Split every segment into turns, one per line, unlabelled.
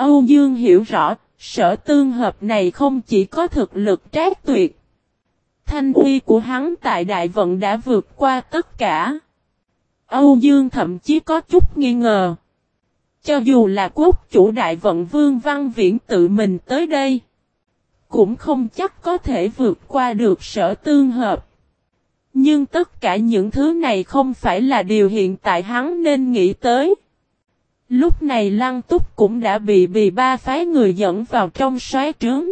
Âu Dương hiểu rõ, sở tương hợp này không chỉ có thực lực trác tuyệt. Thanh uy của hắn tại đại vận đã vượt qua tất cả. Âu Dương thậm chí có chút nghi ngờ. Cho dù là quốc chủ đại vận vương văn viễn tự mình tới đây. Cũng không chắc có thể vượt qua được sở tương hợp. Nhưng tất cả những thứ này không phải là điều hiện tại hắn nên nghĩ tới. Lúc này Lăng Túc cũng đã bị bì ba phái người dẫn vào trong xoáy trướng.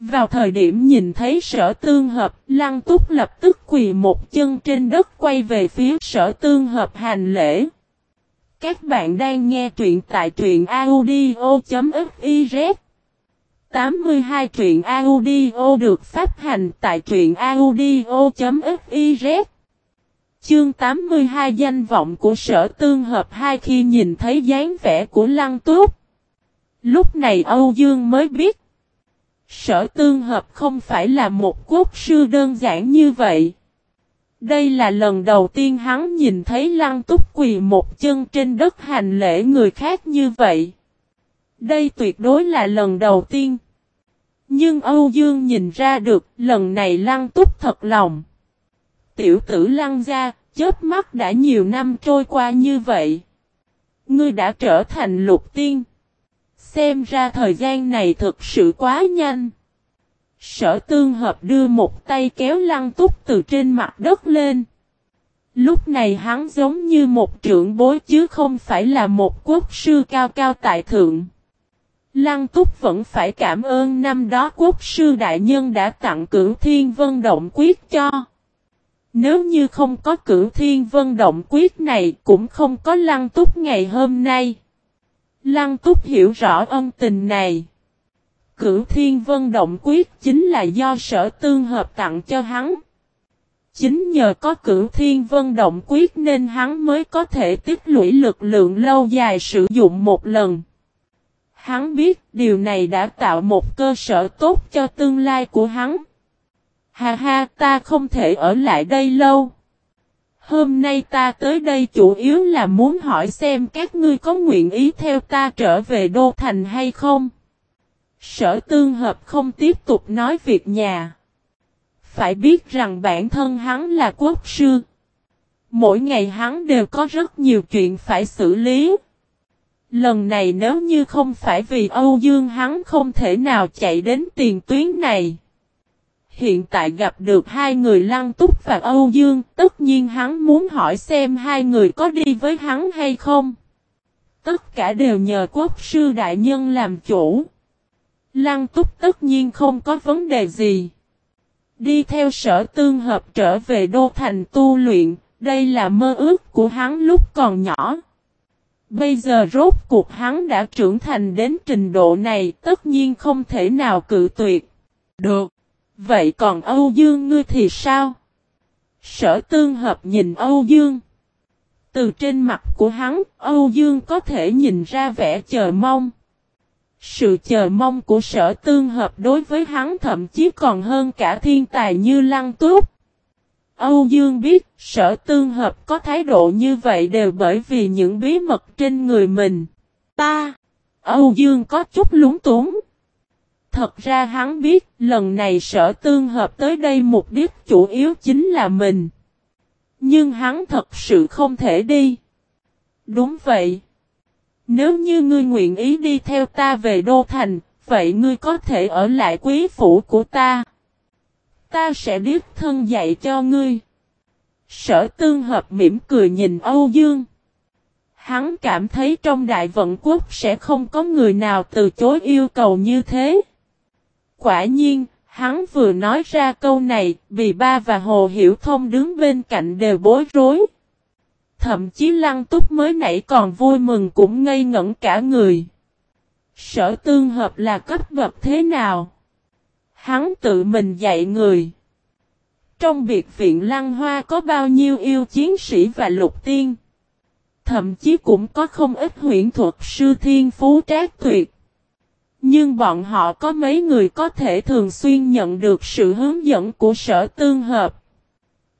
Vào thời điểm nhìn thấy sở tương hợp, Lăng Túc lập tức quỳ một chân trên đất quay về phía sở tương hợp hành lễ. Các bạn đang nghe truyện tại truyện audio.fiz 82 truyện audio được phát hành tại truyện audio.fiz Chương 82 danh vọng của sở tương hợp hai khi nhìn thấy dáng vẻ của Lăng Túc. Lúc này Âu Dương mới biết. Sở tương hợp không phải là một quốc sư đơn giản như vậy. Đây là lần đầu tiên hắn nhìn thấy Lăng Túc quỳ một chân trên đất hành lễ người khác như vậy. Đây tuyệt đối là lần đầu tiên. Nhưng Âu Dương nhìn ra được, lần này Lăng Túc thật lòng. Tiểu tử Lăng ra, chớp mắt đã nhiều năm trôi qua như vậy. Ngươi đã trở thành lục tiên. Xem ra thời gian này thực sự quá nhanh. Sở tương hợp đưa một tay kéo lăng túc từ trên mặt đất lên. Lúc này hắn giống như một trưởng bối chứ không phải là một quốc sư cao cao tại thượng. Lăng túc vẫn phải cảm ơn năm đó quốc sư đại nhân đã tặng cửu thiên vân động quyết cho. Nếu như không có cửu thiên vân động quyết này cũng không có lăng túc ngày hôm nay. Lăng túc hiểu rõ ân tình này. Cửu thiên vân động quyết chính là do sở tương hợp tặng cho hắn. Chính nhờ có cửu thiên vân động quyết nên hắn mới có thể tích lũy lực lượng lâu dài sử dụng một lần. Hắn biết điều này đã tạo một cơ sở tốt cho tương lai của hắn. Ha ha, ta không thể ở lại đây lâu. Hôm nay ta tới đây chủ yếu là muốn hỏi xem các ngươi có nguyện ý theo ta trở về Đô Thành hay không. Sở tương hợp không tiếp tục nói việc nhà. Phải biết rằng bản thân hắn là quốc sư. Mỗi ngày hắn đều có rất nhiều chuyện phải xử lý. Lần này nếu như không phải vì Âu Dương hắn không thể nào chạy đến tiền tuyến này. Hiện tại gặp được hai người Lăng Túc và Âu Dương, tất nhiên hắn muốn hỏi xem hai người có đi với hắn hay không. Tất cả đều nhờ quốc sư đại nhân làm chủ. Lăng túc tất nhiên không có vấn đề gì. Đi theo sở tương hợp trở về đô thành tu luyện, đây là mơ ước của hắn lúc còn nhỏ. Bây giờ rốt cuộc hắn đã trưởng thành đến trình độ này tất nhiên không thể nào cự tuyệt. Được. Vậy còn Âu Dương ngươi thì sao? Sở tương hợp nhìn Âu Dương. Từ trên mặt của hắn, Âu Dương có thể nhìn ra vẻ chờ mong. Sự chờ mong của sở tương hợp đối với hắn thậm chí còn hơn cả thiên tài như lăng túc. Âu Dương biết sở tương hợp có thái độ như vậy đều bởi vì những bí mật trên người mình. Ta! Âu Dương có chút lúng túng. Thật ra hắn biết lần này sở tương hợp tới đây mục đích chủ yếu chính là mình. Nhưng hắn thật sự không thể đi. Đúng vậy. Nếu như ngươi nguyện ý đi theo ta về Đô Thành, vậy ngươi có thể ở lại quý phủ của ta. Ta sẽ điếp thân dạy cho ngươi. Sở tương hợp mỉm cười nhìn Âu Dương. Hắn cảm thấy trong đại vận quốc sẽ không có người nào từ chối yêu cầu như thế. Quả nhiên, hắn vừa nói ra câu này, vì Ba và Hồ Hiểu Thông đứng bên cạnh đều bối rối. Thậm chí lăng túc mới nãy còn vui mừng cũng ngây ngẩn cả người. Sở tương hợp là cấp bậc thế nào? Hắn tự mình dạy người. Trong biệt viện lăng hoa có bao nhiêu yêu chiến sĩ và lục tiên. Thậm chí cũng có không ít huyện thuật sư thiên phú trác tuyệt. Nhưng bọn họ có mấy người có thể thường xuyên nhận được sự hướng dẫn của sở tương hợp.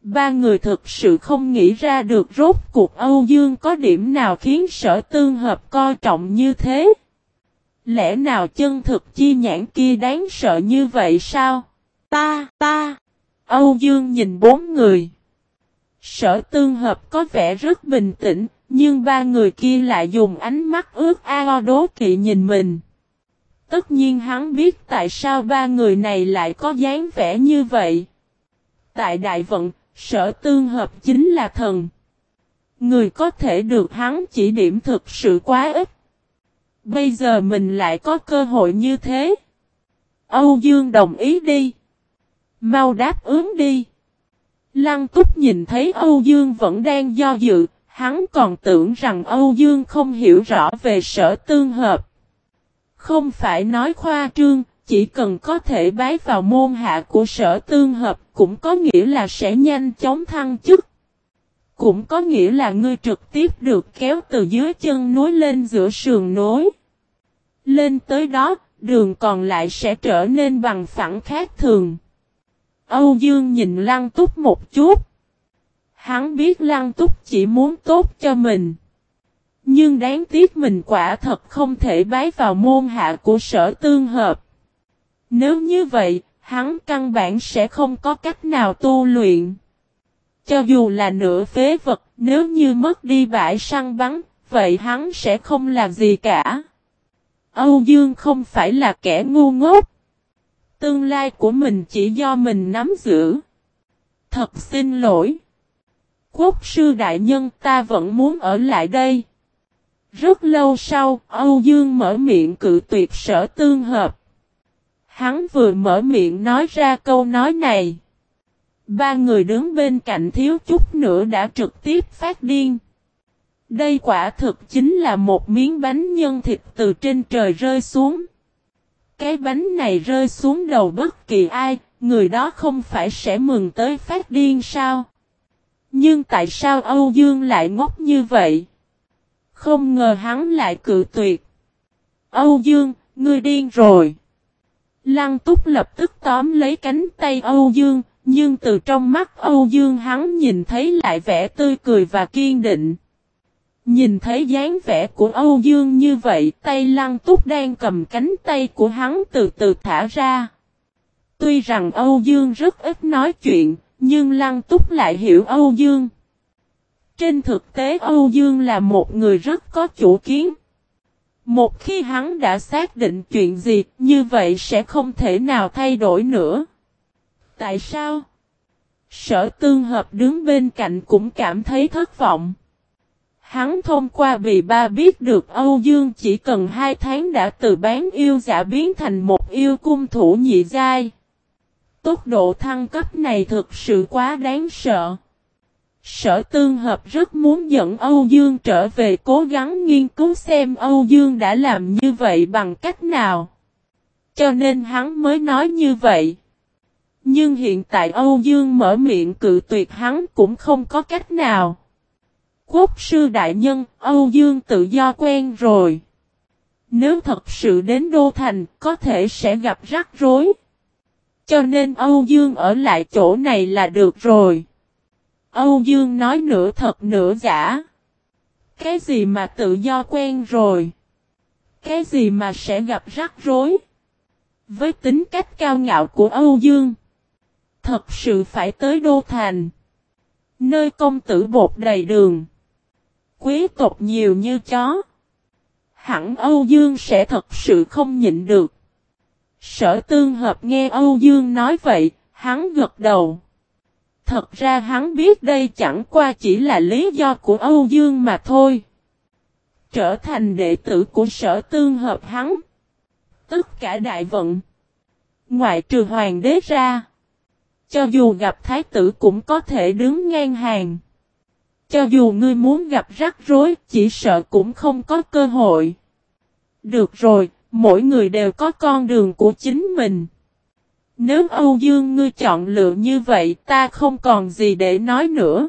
Ba người thực sự không nghĩ ra được rốt cuộc Âu Dương có điểm nào khiến sở tương hợp coi trọng như thế. Lẽ nào chân thực chi nhãn kia đáng sợ như vậy sao? Ta, ta. Âu Dương nhìn bốn người. Sở tương hợp có vẻ rất bình tĩnh, nhưng ba người kia lại dùng ánh mắt ướt ao đố kỵ nhìn mình. Tất nhiên hắn biết tại sao ba người này lại có dáng vẻ như vậy. Tại đại vận, sở tương hợp chính là thần. Người có thể được hắn chỉ điểm thực sự quá ít. Bây giờ mình lại có cơ hội như thế. Âu Dương đồng ý đi. Mau đáp ứng đi. Lăng túc nhìn thấy Âu Dương vẫn đang do dự, hắn còn tưởng rằng Âu Dương không hiểu rõ về sở tương hợp. Không phải nói khoa trương, chỉ cần có thể bái vào môn hạ của sở tương hợp cũng có nghĩa là sẽ nhanh chóng thăng chức. Cũng có nghĩa là ngươi trực tiếp được kéo từ dưới chân núi lên giữa sườn núi. Lên tới đó, đường còn lại sẽ trở nên bằng phẳng khác thường. Âu Dương nhìn Lăng Túc một chút. Hắn biết Lăng Túc chỉ muốn tốt cho mình. Nhưng đáng tiếc mình quả thật không thể bái vào môn hạ của sở tương hợp. Nếu như vậy, hắn căn bản sẽ không có cách nào tu luyện. Cho dù là nửa phế vật, nếu như mất đi bãi săn bắn, vậy hắn sẽ không làm gì cả. Âu Dương không phải là kẻ ngu ngốc. Tương lai của mình chỉ do mình nắm giữ. Thật xin lỗi. Quốc sư đại nhân ta vẫn muốn ở lại đây. Rất lâu sau, Âu Dương mở miệng cự tuyệt sở tương hợp. Hắn vừa mở miệng nói ra câu nói này. Ba người đứng bên cạnh thiếu chút nữa đã trực tiếp phát điên. Đây quả thực chính là một miếng bánh nhân thịt từ trên trời rơi xuống. Cái bánh này rơi xuống đầu bất kỳ ai, người đó không phải sẽ mừng tới phát điên sao? Nhưng tại sao Âu Dương lại ngốc như vậy? Không ngờ hắn lại cự tuyệt. Âu Dương, ngươi điên rồi. Lăng túc lập tức tóm lấy cánh tay Âu Dương, nhưng từ trong mắt Âu Dương hắn nhìn thấy lại vẻ tươi cười và kiên định. Nhìn thấy dáng vẻ của Âu Dương như vậy, tay Lăng Túc đang cầm cánh tay của hắn từ từ thả ra. Tuy rằng Âu Dương rất ít nói chuyện, nhưng Lăng Túc lại hiểu Âu Dương. Trên thực tế Âu Dương là một người rất có chủ kiến. Một khi hắn đã xác định chuyện gì, như vậy sẽ không thể nào thay đổi nữa. Tại sao? Sở tương hợp đứng bên cạnh cũng cảm thấy thất vọng. Hắn thông qua vì ba biết được Âu Dương chỉ cần hai tháng đã từ bán yêu giả biến thành một yêu cung thủ nhị giai. Tốc độ thăng cấp này thực sự quá đáng sợ. Sở tương hợp rất muốn dẫn Âu Dương trở về cố gắng nghiên cứu xem Âu Dương đã làm như vậy bằng cách nào. Cho nên hắn mới nói như vậy. Nhưng hiện tại Âu Dương mở miệng cự tuyệt hắn cũng không có cách nào. Quốc sư đại nhân, Âu Dương tự do quen rồi. Nếu thật sự đến Đô Thành, có thể sẽ gặp rắc rối. Cho nên Âu Dương ở lại chỗ này là được rồi. Âu Dương nói nửa thật nửa giả. Cái gì mà tự do quen rồi? Cái gì mà sẽ gặp rắc rối? Với tính cách cao ngạo của Âu Dương, thật sự phải tới Đô Thành. Nơi công tử bột đầy đường. Quý tộc nhiều như chó. Hẳn Âu Dương sẽ thật sự không nhịn được. Sở tương hợp nghe Âu Dương nói vậy, hắn gật đầu. Thật ra hắn biết đây chẳng qua chỉ là lý do của Âu Dương mà thôi. Trở thành đệ tử của sở tương hợp hắn. Tất cả đại vận. Ngoại trừ hoàng đế ra. Cho dù gặp thái tử cũng có thể đứng ngang hàng. Cho dù ngươi muốn gặp rắc rối, chỉ sợ cũng không có cơ hội. Được rồi, mỗi người đều có con đường của chính mình. Nếu Âu Dương ngươi chọn lựa như vậy ta không còn gì để nói nữa.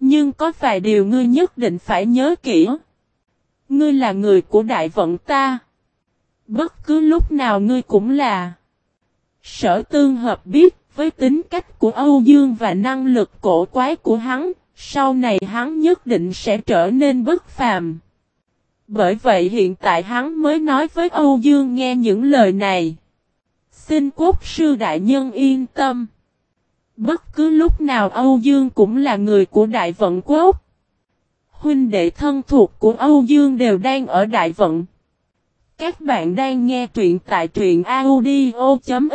Nhưng có vài điều ngươi nhất định phải nhớ kỹ. Ngươi là người của đại vận ta. Bất cứ lúc nào ngươi cũng là. Sở tương hợp biết với tính cách của Âu Dương và năng lực cổ quái của hắn, sau này hắn nhất định sẽ trở nên bất phàm. Bởi vậy hiện tại hắn mới nói với Âu Dương nghe những lời này. Xin quốc sư đại nhân yên tâm. Bất cứ lúc nào Âu Dương cũng là người của đại vận quốc. Huynh đệ thân thuộc của Âu Dương đều đang ở đại vận. Các bạn đang nghe truyện tại truyện audio.fiz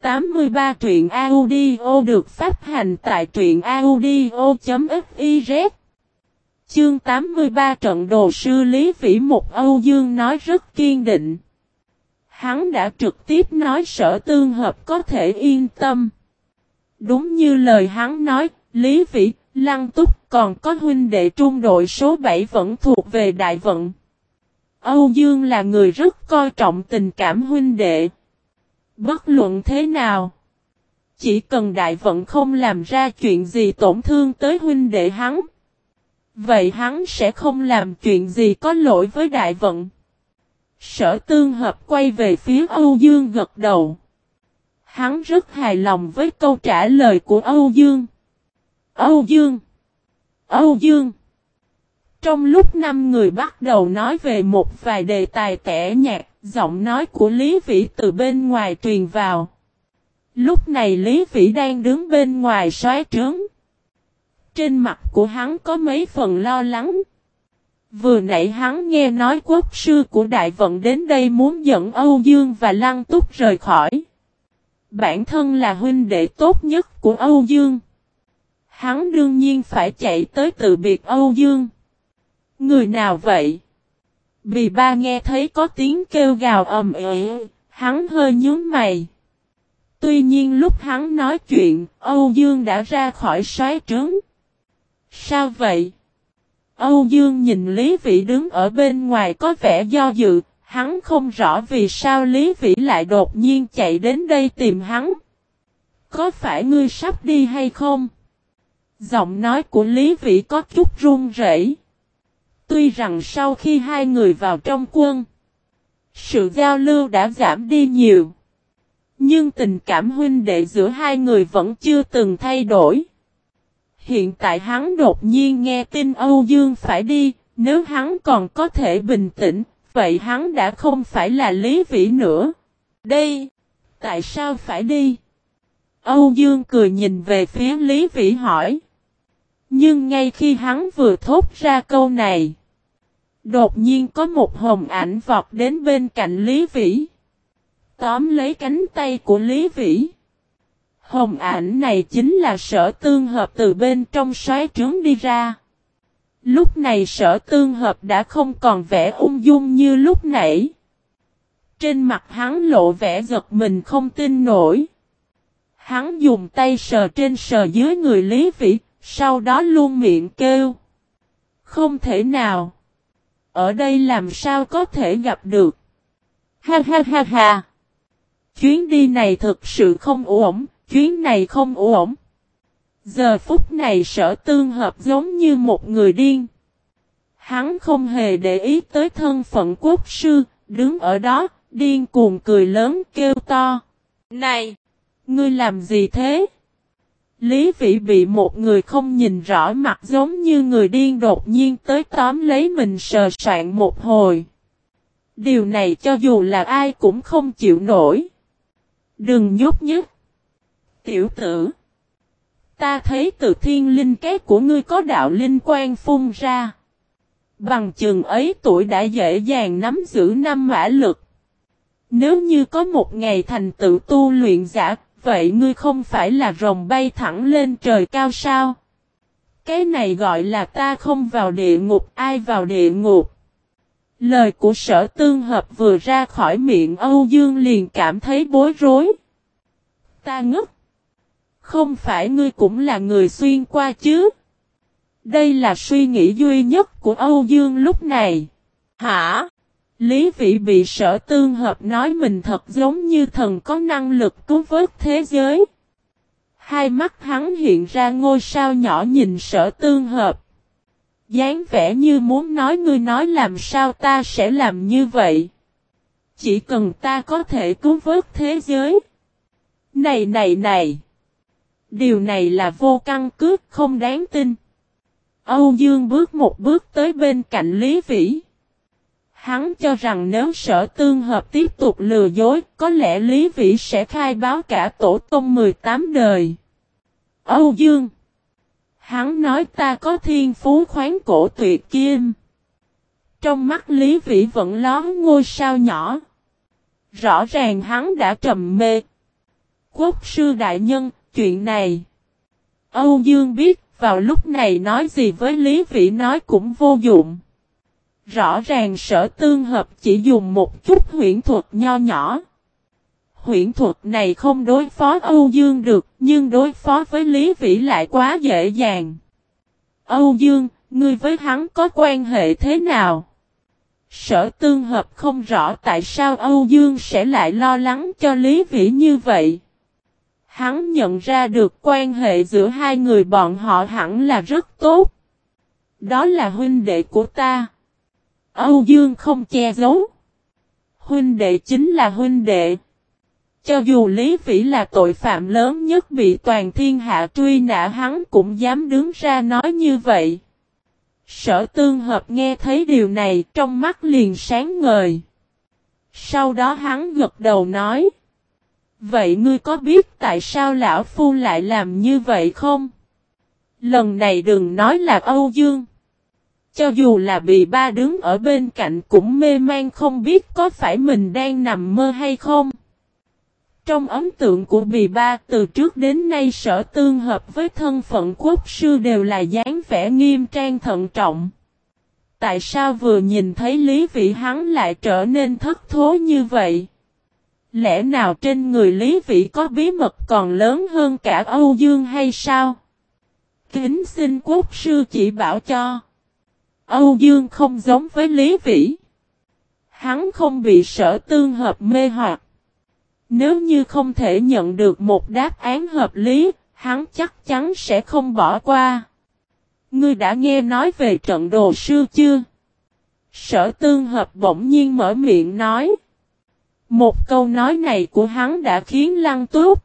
83 truyện audio được phát hành tại truyện audio.fiz Chương 83 trận đồ sư Lý Vĩ Mục Âu Dương nói rất kiên định. Hắn đã trực tiếp nói sở tương hợp có thể yên tâm. Đúng như lời hắn nói, Lý Vĩ, Lăng Túc còn có huynh đệ trung đội số 7 vẫn thuộc về đại vận. Âu Dương là người rất coi trọng tình cảm huynh đệ. Bất luận thế nào. Chỉ cần đại vận không làm ra chuyện gì tổn thương tới huynh đệ hắn. Vậy hắn sẽ không làm chuyện gì có lỗi với đại vận. Sở tương hợp quay về phía Âu Dương gật đầu. Hắn rất hài lòng với câu trả lời của Âu Dương. Âu Dương! Âu Dương! Trong lúc năm người bắt đầu nói về một vài đề tài tẻ nhạt, giọng nói của Lý Vĩ từ bên ngoài truyền vào. Lúc này Lý Vĩ đang đứng bên ngoài xoáy trướng. Trên mặt của hắn có mấy phần lo lắng. Vừa nãy hắn nghe nói quốc sư của Đại Vận đến đây muốn dẫn Âu Dương và Lăng Túc rời khỏi. Bản thân là huynh đệ tốt nhất của Âu Dương. Hắn đương nhiên phải chạy tới từ biệt Âu Dương. Người nào vậy? Vì ba nghe thấy có tiếng kêu gào ầm ĩ, hắn hơi nhướng mày. Tuy nhiên lúc hắn nói chuyện, Âu Dương đã ra khỏi xoáy trướng. Sao vậy? Âu Dương nhìn Lý Vĩ đứng ở bên ngoài có vẻ do dự, hắn không rõ vì sao Lý Vĩ lại đột nhiên chạy đến đây tìm hắn. Có phải ngươi sắp đi hay không? Giọng nói của Lý Vĩ có chút run rẩy. Tuy rằng sau khi hai người vào trong quân, sự giao lưu đã giảm đi nhiều. Nhưng tình cảm huynh đệ giữa hai người vẫn chưa từng thay đổi. Hiện tại hắn đột nhiên nghe tin Âu Dương phải đi, nếu hắn còn có thể bình tĩnh, vậy hắn đã không phải là Lý Vĩ nữa. Đây, tại sao phải đi? Âu Dương cười nhìn về phía Lý Vĩ hỏi. Nhưng ngay khi hắn vừa thốt ra câu này, đột nhiên có một hồng ảnh vọt đến bên cạnh Lý Vĩ. Tóm lấy cánh tay của Lý Vĩ. Hồng ảnh này chính là sở tương hợp từ bên trong xoáy trướng đi ra. Lúc này sở tương hợp đã không còn vẻ ung dung như lúc nãy. Trên mặt hắn lộ vẻ giật mình không tin nổi. Hắn dùng tay sờ trên sờ dưới người Lý Vĩ, sau đó luôn miệng kêu. Không thể nào. Ở đây làm sao có thể gặp được. Ha ha ha ha. Chuyến đi này thực sự không ổn, chuyến này không ổn. Giờ phút này sở tương hợp giống như một người điên. Hắn không hề để ý tới thân phận quốc sư, đứng ở đó, điên cuồng cười lớn kêu to. Này! Ngươi làm gì thế? Lý Vĩ bị một người không nhìn rõ mặt giống như người điên đột nhiên tới tóm lấy mình sờ soạn một hồi. Điều này cho dù là ai cũng không chịu nổi. Đừng nhúc nhích. Tiểu tử. Ta thấy từ thiên linh cái của ngươi có đạo linh quan phun ra. Bằng chừng ấy tuổi đã dễ dàng nắm giữ năm mã lực. Nếu như có một ngày thành tựu tu luyện giả, vậy ngươi không phải là rồng bay thẳng lên trời cao sao? Cái này gọi là ta không vào địa ngục, ai vào địa ngục? Lời của sở tương hợp vừa ra khỏi miệng Âu Dương liền cảm thấy bối rối. Ta ngất. Không phải ngươi cũng là người xuyên qua chứ? Đây là suy nghĩ duy nhất của Âu Dương lúc này. Hả? Lý Vị bị sở tương hợp nói mình thật giống như thần có năng lực cứu vớt thế giới. Hai mắt hắn hiện ra ngôi sao nhỏ nhìn sở tương hợp. dáng vẻ như muốn nói ngươi nói làm sao ta sẽ làm như vậy. Chỉ cần ta có thể cứu vớt thế giới. Này này này. Điều này là vô căn cứ không đáng tin. Âu Dương bước một bước tới bên cạnh Lý Vĩ. Hắn cho rằng nếu sở tương hợp tiếp tục lừa dối, có lẽ Lý Vĩ sẽ khai báo cả tổ tông 18 đời. Âu Dương Hắn nói ta có thiên phú khoáng cổ tuyệt kim. Trong mắt Lý Vĩ vẫn lón ngôi sao nhỏ. Rõ ràng hắn đã trầm mê. Quốc sư đại nhân, chuyện này. Âu Dương biết, vào lúc này nói gì với Lý Vĩ nói cũng vô dụng. Rõ ràng sở tương hợp chỉ dùng một chút huyễn thuật nho nhỏ. Huyễn thuật này không đối phó Âu Dương được, nhưng đối phó với Lý Vĩ lại quá dễ dàng. Âu Dương, ngươi với hắn có quan hệ thế nào? Sở tương hợp không rõ tại sao Âu Dương sẽ lại lo lắng cho Lý Vĩ như vậy. Hắn nhận ra được quan hệ giữa hai người bọn họ hẳn là rất tốt. Đó là huynh đệ của ta. Âu Dương không che giấu. Huynh đệ chính là huynh đệ. Cho dù Lý Vĩ là tội phạm lớn nhất bị toàn thiên hạ truy nã, hắn cũng dám đứng ra nói như vậy. Sở tương hợp nghe thấy điều này, trong mắt liền sáng ngời. Sau đó hắn gật đầu nói. Vậy ngươi có biết tại sao lão phu lại làm như vậy không? Lần này đừng nói là Âu Dương. Cho dù là bị ba đứng ở bên cạnh cũng mê man không biết có phải mình đang nằm mơ hay không. Trong ấn tượng của bì ba, từ trước đến nay sở tương hợp với thân phận quốc sư đều là dáng vẻ nghiêm trang thận trọng. Tại sao vừa nhìn thấy Lý Vĩ hắn lại trở nên thất thố như vậy? Lẽ nào trên người Lý Vĩ có bí mật còn lớn hơn cả Âu Dương hay sao? Kính xin quốc sư chỉ bảo cho. Âu Dương không giống với Lý Vĩ. Hắn không bị sở tương hợp mê hoặc. Nếu như không thể nhận được một đáp án hợp lý, hắn chắc chắn sẽ không bỏ qua. Ngươi đã nghe nói về trận đồ sư chưa? Sở tương hợp bỗng nhiên mở miệng nói. Một câu nói này của hắn đã khiến lăng túc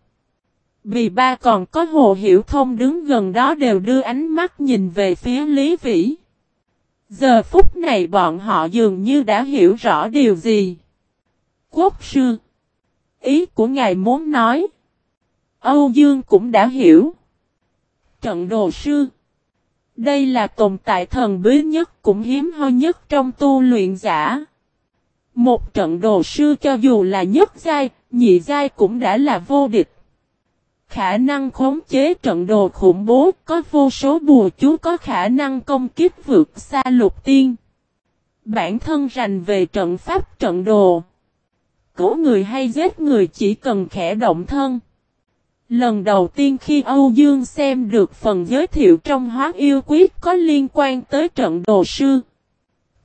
Vì ba còn có hồ hiểu thông đứng gần đó đều đưa ánh mắt nhìn về phía Lý Vĩ. Giờ phút này bọn họ dường như đã hiểu rõ điều gì. Quốc sư. Ý của ngài muốn nói. Âu Dương cũng đã hiểu. Trận đồ sư. Đây là tồn tại thần bí nhất cũng hiếm hoi nhất trong tu luyện giả. Một trận đồ sư cho dù là nhất giai, nhị giai cũng đã là vô địch. Khả năng khống chế trận đồ khủng bố có vô số bùa chú có khả năng công kích vượt xa lục tiên. Bản thân rành về trận pháp trận đồ. Cứu người hay giết người chỉ cần khẽ động thân. Lần đầu tiên khi Âu Dương xem được phần giới thiệu trong hóa yêu quyết có liên quan tới trận đồ sư.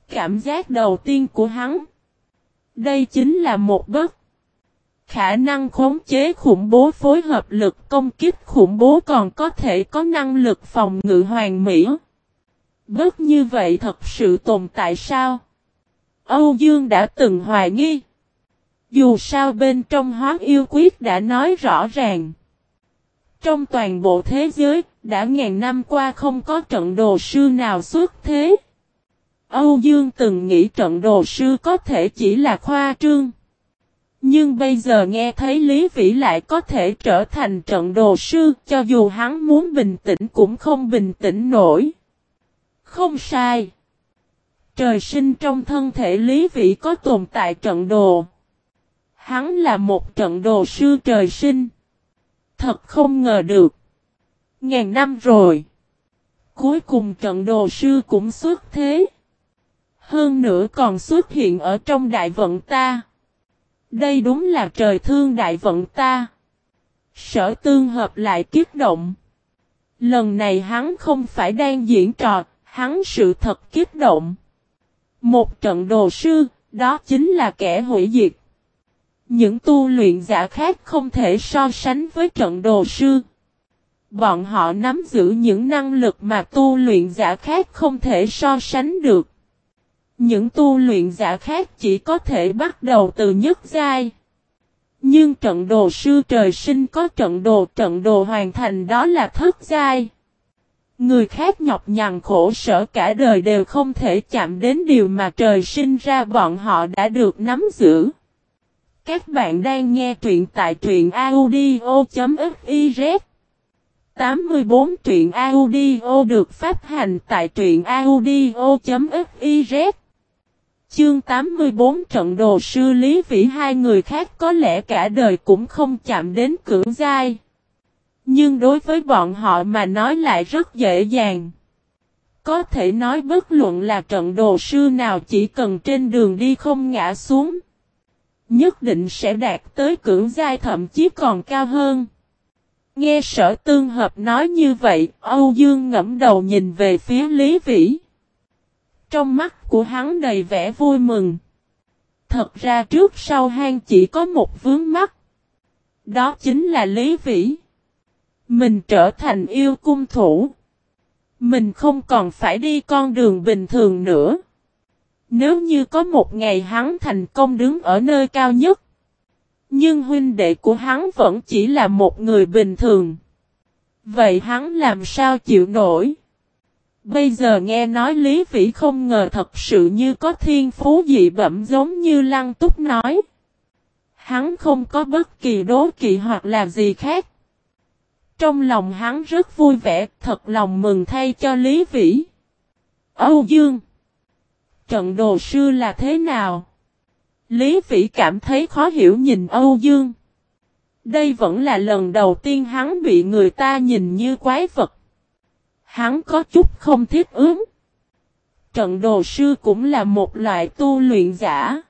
Cảm giác đầu tiên của hắn. Đây chính là một bất. Khả năng khống chế khủng bố phối hợp lực công kích khủng bố còn có thể có năng lực phòng ngự hoàn mỹ. Bất như vậy thật sự tồn tại sao? Âu Dương đã từng hoài nghi. Dù sao bên trong hóa yêu quyết đã nói rõ ràng. Trong toàn bộ thế giới, đã ngàn năm qua không có trận đồ sư nào xuất thế. Âu Dương từng nghĩ trận đồ sư có thể chỉ là khoa trương. Nhưng bây giờ nghe thấy Lý Vĩ lại có thể trở thành trận đồ sư, cho dù hắn muốn bình tĩnh cũng không bình tĩnh nổi. Không sai. Trời sinh trong thân thể Lý Vĩ có tồn tại trận đồ. Hắn là một trận đồ sư trời sinh. Thật không ngờ được. Ngàn năm rồi. Cuối cùng trận đồ sư cũng xuất thế. Hơn nữa còn xuất hiện ở trong đại vận ta. Đây đúng là trời thương đại vận ta. Sở tương hợp lại kiết động. Lần này hắn không phải đang diễn trò, hắn sự thật kiết động. Một trận đồ sư, đó chính là kẻ hủy diệt. Những tu luyện giả khác không thể so sánh với trận đồ sư. Bọn họ nắm giữ những năng lực mà tu luyện giả khác không thể so sánh được. Những tu luyện giả khác chỉ có thể bắt đầu từ nhất giai. Nhưng trận đồ sư trời sinh có trận đồ trận đồ hoàn thành đó là thất giai. Người khác nhọc nhằn khổ sở cả đời đều không thể chạm đến điều mà trời sinh ra bọn họ đã được nắm giữ. Các bạn đang nghe truyện tại truyện audio.fiz 84 truyện audio được phát hành tại truyện audio.fiz Chương 84 trận đồ sư Lý Vĩ hai người khác có lẽ cả đời cũng không chạm đến cưỡng giai. Nhưng đối với bọn họ mà nói lại rất dễ dàng. Có thể nói bất luận là trận đồ sư nào chỉ cần trên đường đi không ngã xuống. Nhất định sẽ đạt tới cưỡng giai thậm chí còn cao hơn. Nghe sở tương hợp nói như vậy, Âu Dương ngẫm đầu nhìn về phía Lý Vĩ. Trong mắt của hắn đầy vẻ vui mừng. Thật ra trước sau hang chỉ có một vướng mắt. Đó chính là Lý Vĩ. Mình trở thành yêu cung thủ. Mình không còn phải đi con đường bình thường nữa. Nếu như có một ngày hắn thành công đứng ở nơi cao nhất. Nhưng huynh đệ của hắn vẫn chỉ là một người bình thường. Vậy hắn làm sao chịu nổi? Bây giờ nghe nói Lý Vĩ không ngờ thật sự như có thiên phú dị bẩm giống như Lăng Túc nói. Hắn không có bất kỳ đố kỵ hoặc là gì khác. Trong lòng hắn rất vui vẻ, thật lòng mừng thay cho Lý Vĩ. Âu Dương Trận đồ sư là thế nào? Lý Vĩ cảm thấy khó hiểu nhìn Âu Dương. Đây vẫn là lần đầu tiên hắn bị người ta nhìn như quái vật. Hắn có chút không thiết ứng. Trận đồ sư cũng là một loại tu luyện giả.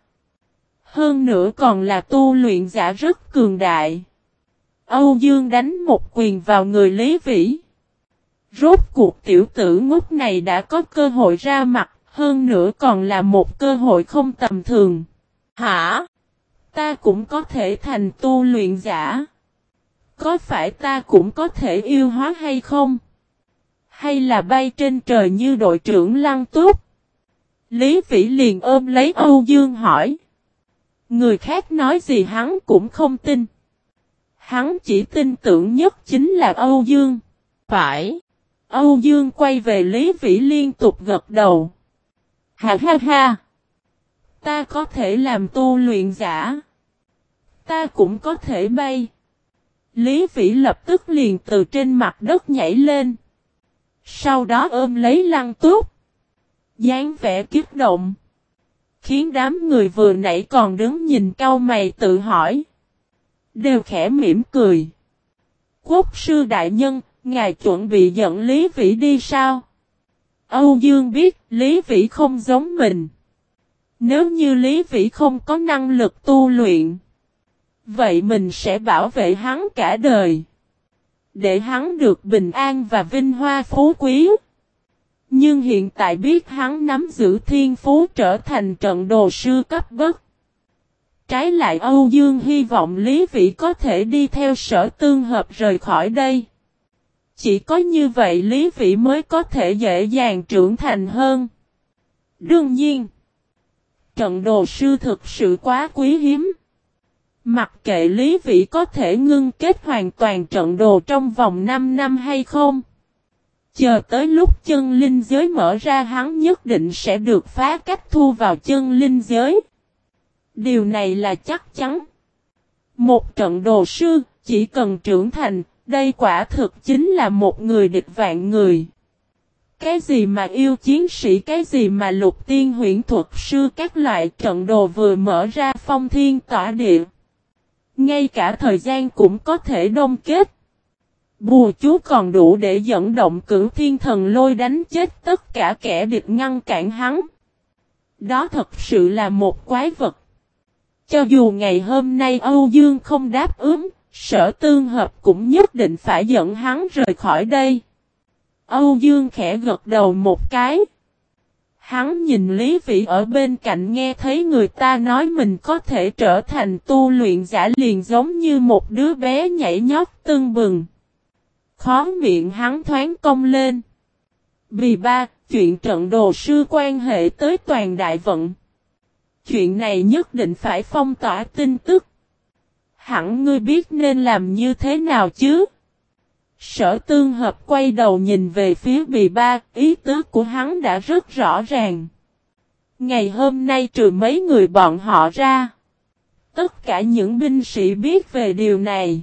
Hơn nữa còn là tu luyện giả rất cường đại. Âu Dương đánh một quyền vào người Lý Vĩ. Rốt cuộc tiểu tử ngốc này đã có cơ hội ra mặt, hơn nữa còn là một cơ hội không tầm thường. Hả? Ta cũng có thể thành tu luyện giả. Có phải ta cũng có thể yêu hóa hay không? Hay là bay trên trời như đội trưởng Lăng Túc? Lý Vĩ liền ôm lấy Âu Dương hỏi. Người khác nói gì hắn cũng không tin. Hắn chỉ tin tưởng nhất chính là Âu Dương. Phải. Âu Dương quay về Lý Vĩ liên tục gật đầu. Ha ha ha. Ta có thể làm tu luyện giả. Ta cũng có thể bay. Lý Vĩ lập tức liền từ trên mặt đất nhảy lên. Sau đó ôm lấy lăng túc. dáng vẻ kiếp động. Khiến đám người vừa nãy còn đứng nhìn cau mày tự hỏi. Đều khẽ mỉm cười. Quốc sư đại nhân, ngài chuẩn bị dẫn Lý Vĩ đi sao? Âu Dương biết Lý Vĩ không giống mình. Nếu như Lý Vĩ không có năng lực tu luyện. Vậy mình sẽ bảo vệ hắn cả đời. Để hắn được bình an và vinh hoa phú quý. Nhưng hiện tại biết hắn nắm giữ thiên phú trở thành trận đồ sư cấp bất. Trái lại Âu Dương hy vọng Lý Vĩ có thể đi theo sở tương hợp rời khỏi đây. Chỉ có như vậy Lý Vĩ mới có thể dễ dàng trưởng thành hơn. Đương nhiên, trận đồ sư thực sự quá quý hiếm. Mặc kệ Lý Vĩ có thể ngưng kết hoàn toàn trận đồ trong vòng 5 năm hay không. Chờ tới lúc chân linh giới mở ra hắn nhất định sẽ được phá cách thu vào chân linh giới. Điều này là chắc chắn. Một trận đồ sư, chỉ cần trưởng thành, đây quả thực chính là một người địch vạn người. Cái gì mà yêu chiến sĩ, cái gì mà lục tiên huyển thuật sư các loại trận đồ vừa mở ra phong thiên tỏa địa. Ngay cả thời gian cũng có thể đông kết. Bùa chú còn đủ để dẫn động cửu thiên thần lôi đánh chết tất cả kẻ địch ngăn cản hắn. Đó thật sự là một quái vật. Cho dù ngày hôm nay Âu Dương không đáp ứng, sở tương hợp cũng nhất định phải dẫn hắn rời khỏi đây. Âu Dương khẽ gật đầu một cái. Hắn nhìn Lý Vĩ ở bên cạnh nghe thấy người ta nói mình có thể trở thành tu luyện giả liền giống như một đứa bé nhảy nhót tưng bừng. Khó miệng hắn thoáng công lên. Vì ba, chuyện trận đồ sư quan hệ tới toàn đại vận. Chuyện này nhất định phải phong tỏa tin tức. Hẳn ngươi biết nên làm như thế nào chứ? Sở tương hợp quay đầu nhìn về phía bì ba, ý tứ của hắn đã rất rõ ràng. Ngày hôm nay trừ mấy người bọn họ ra. Tất cả những binh sĩ biết về điều này.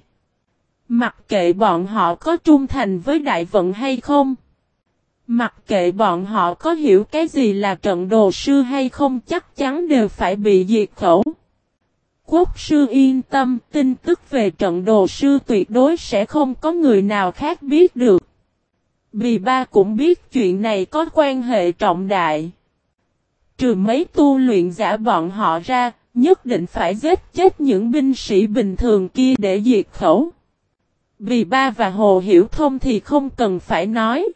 Mặc kệ bọn họ có trung thành với đại vận hay không. Mặc kệ bọn họ có hiểu cái gì là trận đồ sư hay không chắc chắn đều phải bị diệt khẩu. Quốc sư yên tâm, tin tức về trận đồ sư tuyệt đối sẽ không có người nào khác biết được. Bì ba cũng biết chuyện này có quan hệ trọng đại. Trừ mấy tu luyện giả bọn họ ra, nhất định phải giết chết những binh sĩ bình thường kia để diệt khẩu. Bì ba và Hồ Hiểu Thông thì không cần phải nói.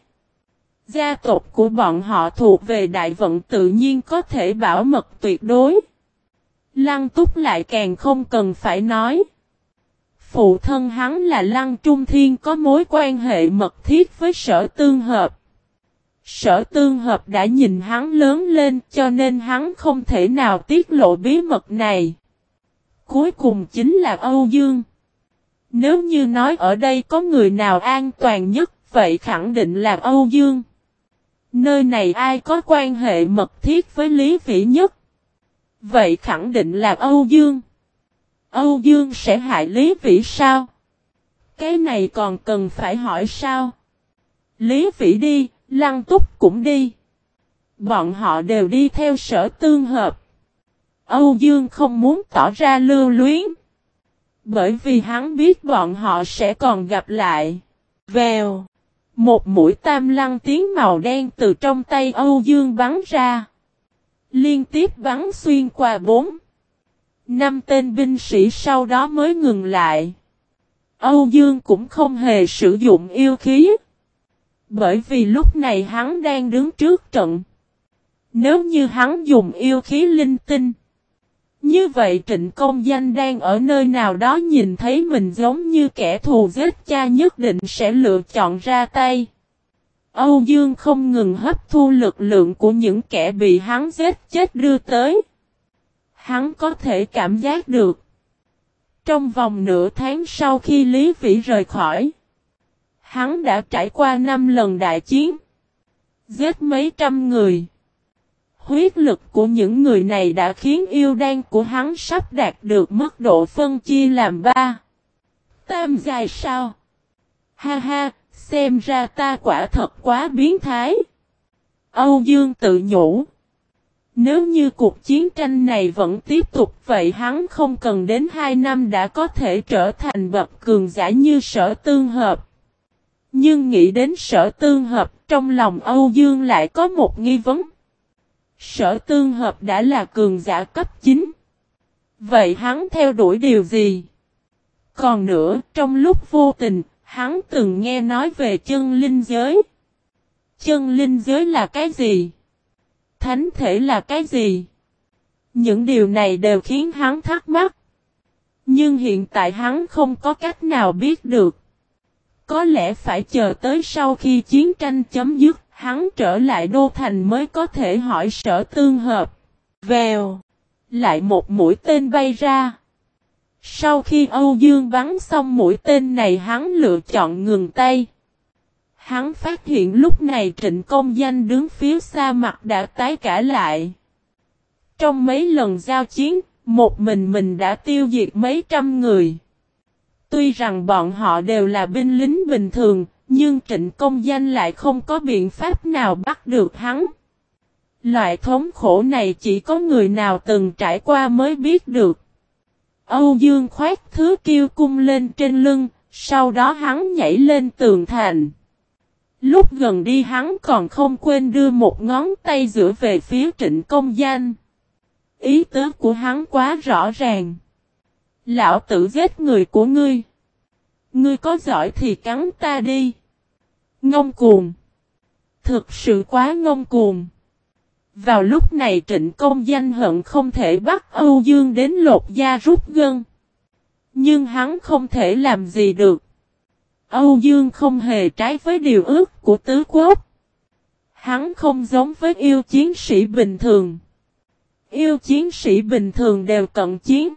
Gia tộc của bọn họ thuộc về đại vận tự nhiên có thể bảo mật tuyệt đối. Lăng túc lại càng không cần phải nói. Phụ thân hắn là Lăng Trung Thiên có mối quan hệ mật thiết với sở tương hợp. Sở tương hợp đã nhìn hắn lớn lên cho nên hắn không thể nào tiết lộ bí mật này. Cuối cùng chính là Âu Dương. Nếu như nói ở đây có người nào an toàn nhất, vậy khẳng định là Âu Dương. Nơi này ai có quan hệ mật thiết với Lý Vĩ nhất? Vậy khẳng định là Âu Dương. Âu Dương sẽ hại Lý Vĩ sao? Cái này còn cần phải hỏi sao? Lý Vĩ đi, Lăng Túc cũng đi. Bọn họ đều đi theo sở tương hợp. Âu Dương không muốn tỏ ra lưu luyến. Bởi vì hắn biết bọn họ sẽ còn gặp lại. Vèo. Một mũi tam lăng tiếng màu đen từ trong tay Âu Dương bắn ra. Liên tiếp bắn xuyên qua bốn. Năm tên binh sĩ sau đó mới ngừng lại. Âu Dương cũng không hề sử dụng yêu khí. Bởi vì lúc này hắn đang đứng trước trận. Nếu như hắn dùng yêu khí linh tinh. Như vậy trịnh công danh đang ở nơi nào đó nhìn thấy mình giống như kẻ thù giết cha nhất định sẽ lựa chọn ra tay. Âu Dương không ngừng hấp thu lực lượng của những kẻ bị hắn giết chết đưa tới. Hắn có thể cảm giác được. Trong vòng nửa tháng sau khi Lý Vĩ rời khỏi, hắn đã trải qua 5 lần đại chiến, giết mấy trăm người. Huyết lực của những người này đã khiến yêu đan của hắn sắp đạt được mức độ phân chia làm ba. Tam dài sao? Ha ha, xem ra ta quả thật quá biến thái. Âu Dương tự nhủ. Nếu như cuộc chiến tranh này vẫn tiếp tục vậy hắn không cần đến 2 năm đã có thể trở thành bậc cường giả như sở tương hợp. Nhưng nghĩ đến sở tương hợp trong lòng Âu Dương lại có một nghi vấn. Sở tương hợp đã là cường giả cấp 9. Vậy hắn theo đuổi điều gì? Còn nữa, trong lúc vô tình, hắn từng nghe nói về chân linh giới. Chân linh giới là cái gì? Thánh thể là cái gì? Những điều này đều khiến hắn thắc mắc. Nhưng hiện tại hắn không có cách nào biết được. Có lẽ phải chờ tới sau khi chiến tranh chấm dứt, hắn trở lại đô thành mới có thể hỏi sở tương hợp. Vèo. Lại một mũi tên bay ra. Sau khi Âu Dương bắn xong mũi tên này hắn lựa chọn ngừng tay. Hắn phát hiện lúc này trịnh công danh đứng phía xa mặt đã tái cả lại. Trong mấy lần giao chiến, một mình mình đã tiêu diệt mấy trăm người. Tuy rằng bọn họ đều là binh lính bình thường, nhưng trịnh công danh lại không có biện pháp nào bắt được hắn. Loại thống khổ này chỉ có người nào từng trải qua mới biết được. Âu Dương khoát thứ kiêu cung lên trên lưng, sau đó hắn nhảy lên tường thành. Lúc gần đi hắn còn không quên đưa một ngón tay giữa về phía trịnh công danh. Ý tứ của hắn quá rõ ràng. Lão tử giết người của ngươi. Ngươi có giỏi thì cắn ta đi. Ngông cuồng. Thực sự quá ngông cuồng. Vào lúc này trịnh công danh hận không thể bắt Âu Dương đến lột da rút gân. Nhưng hắn không thể làm gì được. Âu Dương không hề trái với điều ước của tứ quốc. Hắn không giống với yêu chiến sĩ bình thường. Yêu chiến sĩ bình thường đều cận chiến.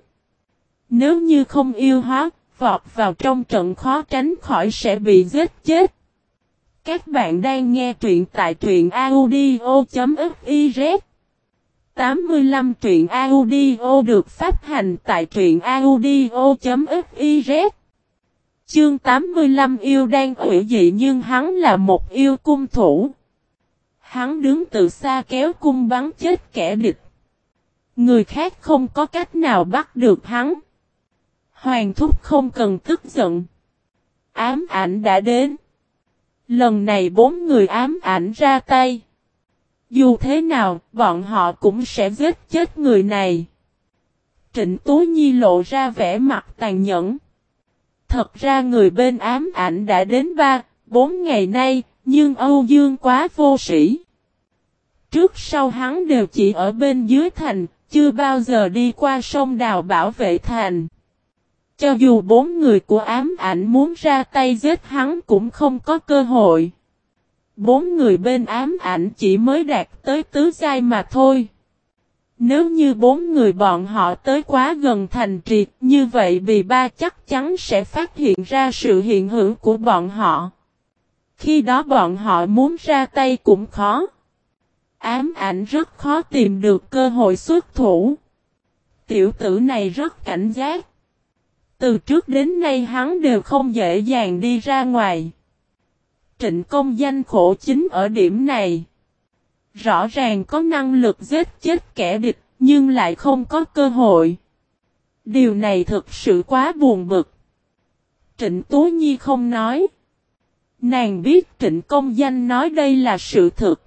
Nếu như không yêu hóa, vọt vào trong trận khó tránh khỏi sẽ bị giết chết. Các bạn đang nghe truyện tại truyện audio.fiz 85 truyện audio được phát hành tại truyện audio.fiz Chương 85 yêu đang ủy dị nhưng hắn là một yêu cung thủ. Hắn đứng từ xa kéo cung bắn chết kẻ địch. Người khác không có cách nào bắt được hắn. Hoàng thúc không cần tức giận. Ám ảnh đã đến. Lần này bốn người ám ảnh ra tay. Dù thế nào, bọn họ cũng sẽ giết chết người này. Trịnh Tú Nhi lộ ra vẻ mặt tàn nhẫn. Thật ra người bên ám ảnh đã đến ba, bốn ngày nay, nhưng Âu Dương quá vô sĩ. Trước sau hắn đều chỉ ở bên dưới thành, chưa bao giờ đi qua sông đào bảo vệ thành. Cho dù bốn người của ám ảnh muốn ra tay giết hắn cũng không có cơ hội. Bốn người bên ám ảnh chỉ mới đạt tới tứ giai mà thôi. Nếu như bốn người bọn họ tới quá gần thành triệt như vậy bì ba chắc chắn sẽ phát hiện ra sự hiện hữu của bọn họ. Khi đó bọn họ muốn ra tay cũng khó. Ám ảnh rất khó tìm được cơ hội xuất thủ. Tiểu tử này rất cảnh giác. Từ trước đến nay hắn đều không dễ dàng đi ra ngoài. Trịnh công danh khổ chính ở điểm này. Rõ ràng có năng lực giết chết kẻ địch, nhưng lại không có cơ hội. Điều này thực sự quá buồn bực. Trịnh Tú Nhi không nói. Nàng biết trịnh công danh nói đây là sự thực.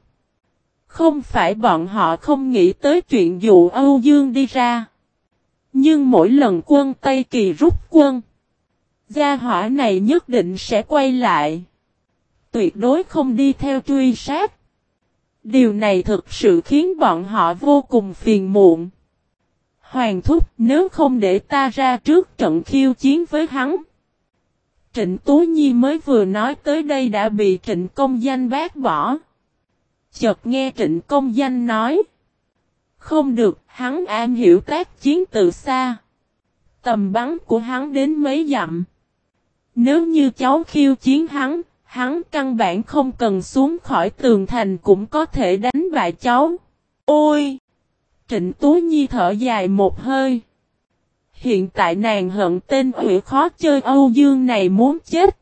Không phải bọn họ không nghĩ tới chuyện dụ Âu Dương đi ra. Nhưng mỗi lần quân Tây Kỳ rút quân, gia hỏa này nhất định sẽ quay lại. Tuyệt đối không đi theo truy sát. Điều này thực sự khiến bọn họ vô cùng phiền muộn. Hoàng thúc nếu không để ta ra trước trận khiêu chiến với hắn. Trịnh Tú Nhi mới vừa nói tới đây đã bị trịnh công danh bác bỏ. Chợt nghe trịnh công danh nói. Không được, hắn am hiểu tác chiến từ xa. Tầm bắn của hắn đến mấy dặm. Nếu như cháu khiêu chiến hắn, hắn căn bản không cần xuống khỏi tường thành cũng có thể đánh bại cháu. Ôi! Trịnh Tú Nhi thở dài một hơi. Hiện tại nàng hận tên ủy khó chơi Âu Dương này muốn chết.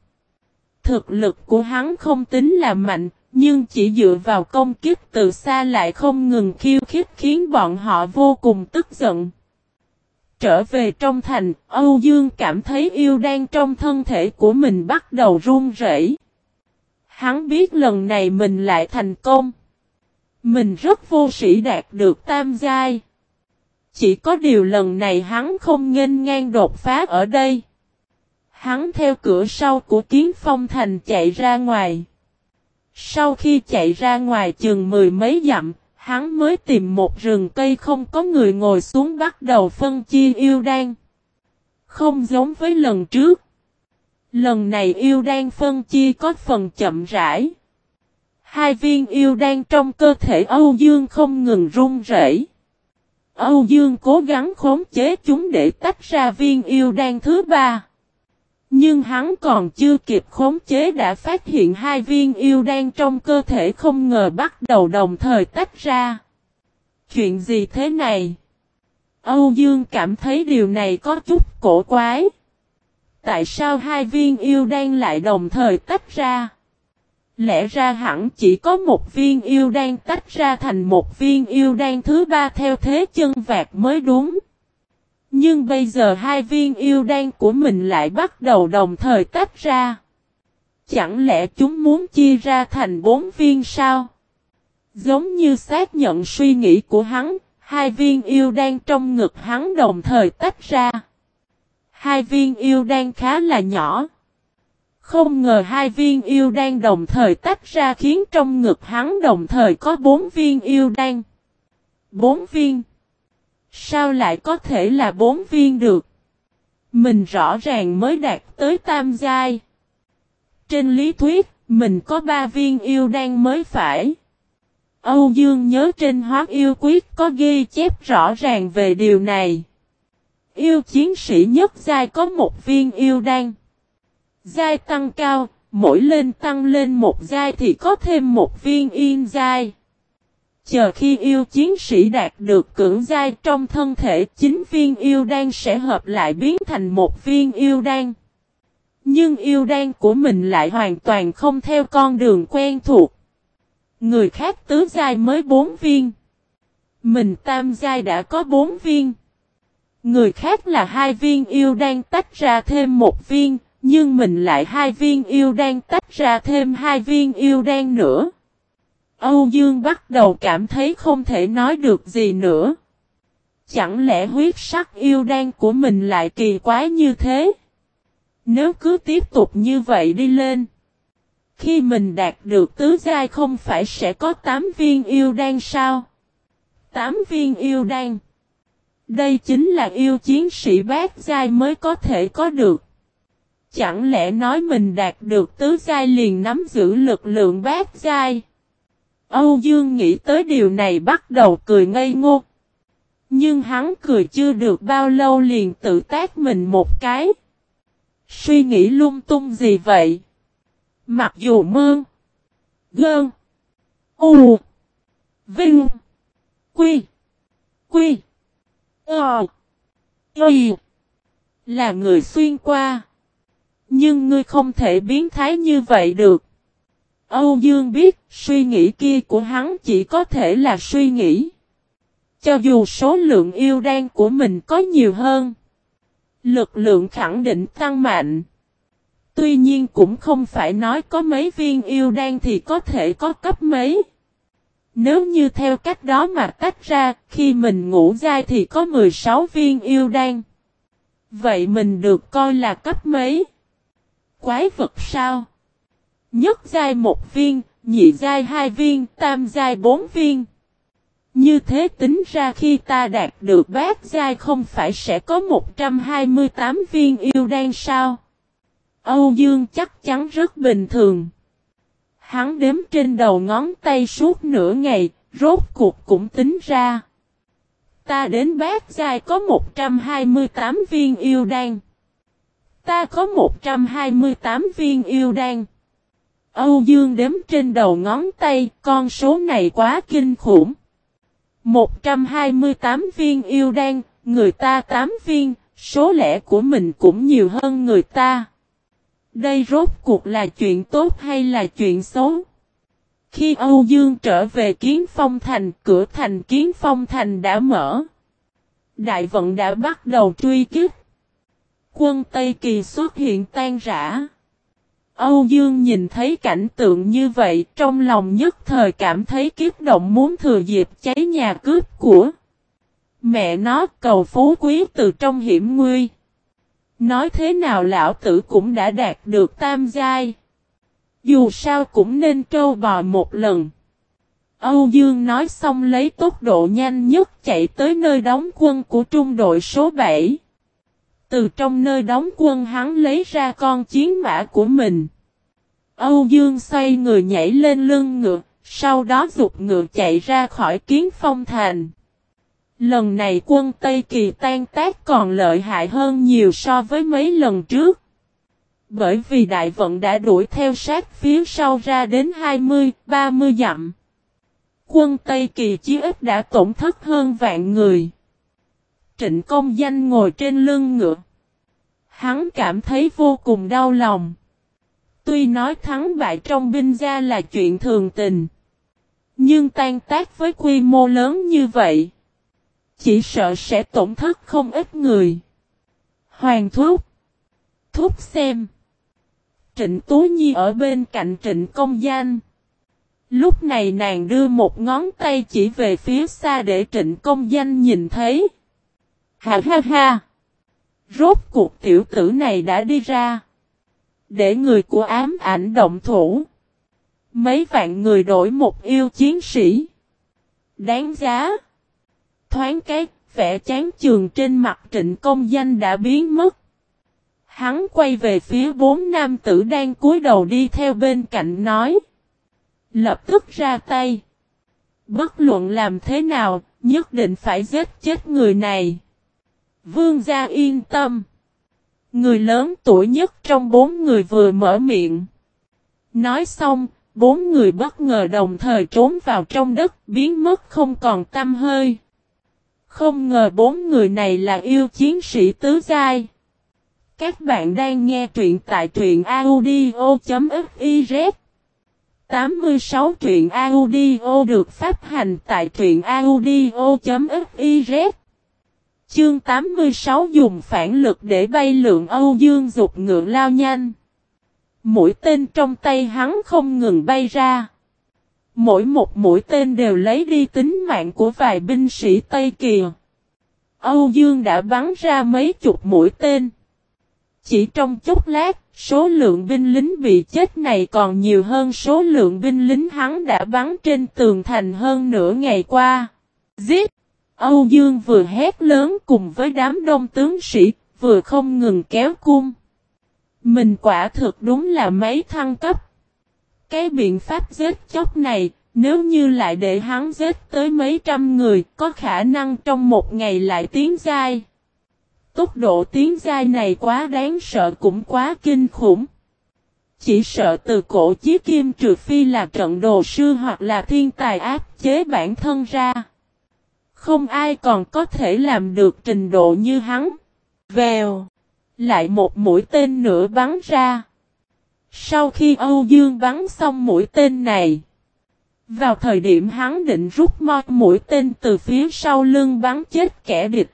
Thực lực của hắn không tính là mạnh, nhưng chỉ dựa vào công kích từ xa lại không ngừng khiêu khích khiến bọn họ vô cùng tức giận. Trở về trong thành, Âu Dương cảm thấy yêu đang trong thân thể của mình bắt đầu run rẩy. Hắn biết lần này mình lại thành công. Mình rất vô sĩ đạt được tam giai. Chỉ có điều lần này hắn không nghênh ngang đột phá ở đây. Hắn theo cửa sau của kiến phong thành chạy ra ngoài. Sau khi chạy ra ngoài chừng mười mấy dặm, hắn mới tìm một rừng cây không có người ngồi xuống bắt đầu phân chia yêu đan. Không giống với lần trước. Lần này yêu đan phân chia có phần chậm rãi. Hai viên yêu đan trong cơ thể Âu Dương không ngừng run rẩy. Âu Dương cố gắng khống chế chúng để tách ra viên yêu đan thứ ba. Nhưng hắn còn chưa kịp khống chế đã phát hiện hai viên yêu đan trong cơ thể không ngờ bắt đầu đồng thời tách ra. Chuyện gì thế này? Âu Dương cảm thấy điều này có chút cổ quái. Tại sao hai viên yêu đan lại đồng thời tách ra? Lẽ ra hẳn chỉ có một viên yêu đan tách ra thành một viên yêu đan thứ ba theo thế chân vạc mới đúng. Nhưng bây giờ hai viên yêu đan của mình lại bắt đầu đồng thời tách ra. Chẳng lẽ chúng muốn chia ra thành bốn viên sao? Giống như xác nhận suy nghĩ của hắn, hai viên yêu đan trong ngực hắn đồng thời tách ra. Hai viên yêu đan khá là nhỏ. Không ngờ hai viên yêu đan đồng thời tách ra khiến trong ngực hắn đồng thời có bốn viên yêu đan. Bốn viên. Sao lại có thể là bốn viên được? Mình rõ ràng mới đạt tới tam giai. Trên lý thuyết, mình có ba viên yêu đan mới phải. Âu Dương nhớ trên hóa yêu quyết có ghi chép rõ ràng về điều này. Yêu chiến sĩ nhất giai có một viên yêu đan. Giai tăng cao, mỗi lên tăng lên một giai thì có thêm một viên yên giai. Chờ khi yêu chiến sĩ đạt được cưỡng giai trong thân thể chính viên yêu đan sẽ hợp lại biến thành một viên yêu đan. Nhưng yêu đan của mình lại hoàn toàn không theo con đường quen thuộc. Người khác tứ giai mới bốn viên. Mình tam giai đã có bốn viên. Người khác là hai viên yêu đan tách ra thêm một viên, nhưng mình lại hai viên yêu đan tách ra thêm hai viên yêu đan nữa. Âu Dương bắt đầu cảm thấy không thể nói được gì nữa. Chẳng lẽ huyết sắc yêu đan của mình lại kỳ quái như thế? Nếu cứ tiếp tục như vậy đi lên. Khi mình đạt được tứ giai không phải sẽ có 8 viên yêu đan sao? 8 viên yêu đan. Đây chính là yêu chiến sĩ bát giai mới có thể có được. Chẳng lẽ nói mình đạt được tứ giai liền nắm giữ lực lượng bát giai? Âu Dương nghĩ tới điều này bắt đầu cười ngây ngô. Nhưng hắn cười chưa được bao lâu liền tự tác mình một cái. Suy nghĩ lung tung gì vậy? Mặc dù mương, gơn, u, vinh, quy, quy, ờ, y, là người xuyên qua. Nhưng ngươi không thể biến thái như vậy được. Âu Dương biết suy nghĩ kia của hắn chỉ có thể là suy nghĩ. Cho dù số lượng yêu đan của mình có nhiều hơn. Lực lượng khẳng định tăng mạnh. Tuy nhiên cũng không phải nói có mấy viên yêu đan thì có thể có cấp mấy. Nếu như theo cách đó mà tách ra, khi mình ngủ dai thì có 16 viên yêu đan. Vậy mình được coi là cấp mấy? Quái vật sao? Nhất giai một viên, nhị giai hai viên, tam giai bốn viên. Như thế tính ra khi ta đạt được bát giai không phải sẽ có 128 viên yêu đan sao? Âu Dương chắc chắn rất bình thường. Hắn đếm trên đầu ngón tay suốt nửa ngày, rốt cuộc cũng tính ra. Ta đến bát giai có 128 viên yêu đan. Ta có 128 viên yêu đan. Âu Dương đếm trên đầu ngón tay, con số này quá kinh khủng. 128 viên yêu đan, người ta 8 viên, số lẻ của mình cũng nhiều hơn người ta. Đây rốt cuộc là chuyện tốt hay là chuyện xấu? Khi Âu Dương trở về Kiến Phong Thành, cửa thành Kiến Phong Thành đã mở. Đại vận đã bắt đầu truy kích. Quân Tây Kỳ xuất hiện tan rã. Âu Dương nhìn thấy cảnh tượng như vậy, trong lòng nhất thời cảm thấy kiếp động muốn thừa dịp cháy nhà cướp của. Mẹ nó cầu phú quý từ trong hiểm nguy. Nói thế nào lão tử cũng đã đạt được tam giai. Dù sao cũng nên trâu bò một lần. Âu Dương nói xong lấy tốc độ nhanh nhất chạy tới nơi đóng quân của trung đội số 7. Từ trong nơi đóng quân hắn lấy ra con chiến mã của mình. Âu Dương xoay người nhảy lên lưng ngựa, sau đó dục ngựa chạy ra khỏi kiến phong thành. Lần này quân Tây Kỳ tan tác còn lợi hại hơn nhiều so với mấy lần trước. Bởi vì đại vận đã đuổi theo sát phía sau ra đến 20, 30 dặm. Quân Tây Kỳ chí ít đã tổn thất hơn vạn người. Trịnh công danh ngồi trên lưng ngựa. Hắn cảm thấy vô cùng đau lòng. Tuy nói thắng bại trong binh gia là chuyện thường tình. Nhưng tan tác với quy mô lớn như vậy. Chỉ sợ sẽ tổn thất không ít người. Hoàng thúc. Thúc xem. Trịnh Tú Nhi ở bên cạnh trịnh công danh. Lúc này nàng đưa một ngón tay chỉ về phía xa để trịnh công danh nhìn thấy. Ha ha ha. Rốt cuộc tiểu tử này đã đi ra. Để người của ám ảnh động thủ. Mấy vạn người đổi một yêu chiến sĩ. Đáng giá. Thoáng cái, vẻ chán trường trên mặt trịnh công danh đã biến mất. Hắn quay về phía bốn nam tử đang cúi đầu đi theo bên cạnh nói. Lập tức ra tay. Bất luận làm thế nào, nhất định phải giết chết người này. Vương gia yên tâm. Người lớn tuổi nhất trong bốn người vừa mở miệng. Nói xong, bốn người bất ngờ đồng thời trốn vào trong đất, biến mất không còn tâm hơi. Không ngờ bốn người này là yêu chiến sĩ tứ giai. Các bạn đang nghe truyện tại truyện audio.fiz 86 truyện audio được phát hành tại truyện audio.fiz Chương 86 dùng phản lực để bay lượng Âu Dương dục ngựa lao nhanh. Mũi tên trong tay hắn không ngừng bay ra. Mỗi một mũi tên đều lấy đi tính mạng của vài binh sĩ Tây Kiều Âu Dương đã bắn ra mấy chục mũi tên. Chỉ trong chốc lát, số lượng binh lính bị chết này còn nhiều hơn số lượng binh lính hắn đã bắn trên tường thành hơn nửa ngày qua. Giết! Âu Dương vừa hét lớn cùng với đám đông tướng sĩ, vừa không ngừng kéo cung. Mình quả thực đúng là mấy thăng cấp. Cái biện pháp giết chóc này, nếu như lại để hắn giết tới mấy trăm người, có khả năng trong một ngày lại tiến giai. Tốc độ tiến giai này quá đáng sợ cũng quá kinh khủng. Chỉ sợ từ cổ chí kim trừ phi là trận đồ sư hoặc là thiên tài áp chế bản thân ra. Không ai còn có thể làm được trình độ như hắn. Vèo. Lại một mũi tên nữa bắn ra. Sau khi Âu Dương bắn xong mũi tên này. Vào thời điểm hắn định rút mo mũi tên từ phía sau lưng bắn chết kẻ địch.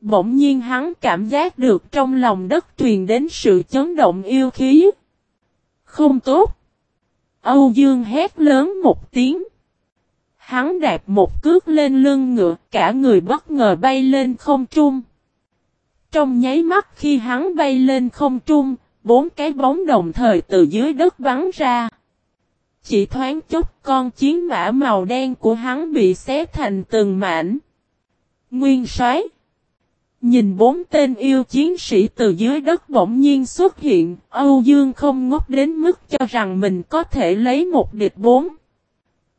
Bỗng nhiên hắn cảm giác được trong lòng đất truyền đến sự chấn động yêu khí. Không tốt. Âu Dương hét lớn một tiếng. Hắn đạp một cước lên lưng ngựa, cả người bất ngờ bay lên không trung. Trong nháy mắt khi hắn bay lên không trung, bốn cái bóng đồng thời từ dưới đất bắn ra. Chỉ thoáng chốc con chiến mã màu đen của hắn bị xé thành từng mảnh. Nguyên soái Nhìn bốn tên yêu chiến sĩ từ dưới đất bỗng nhiên xuất hiện, Âu Dương không ngốc đến mức cho rằng mình có thể lấy một địch bốn.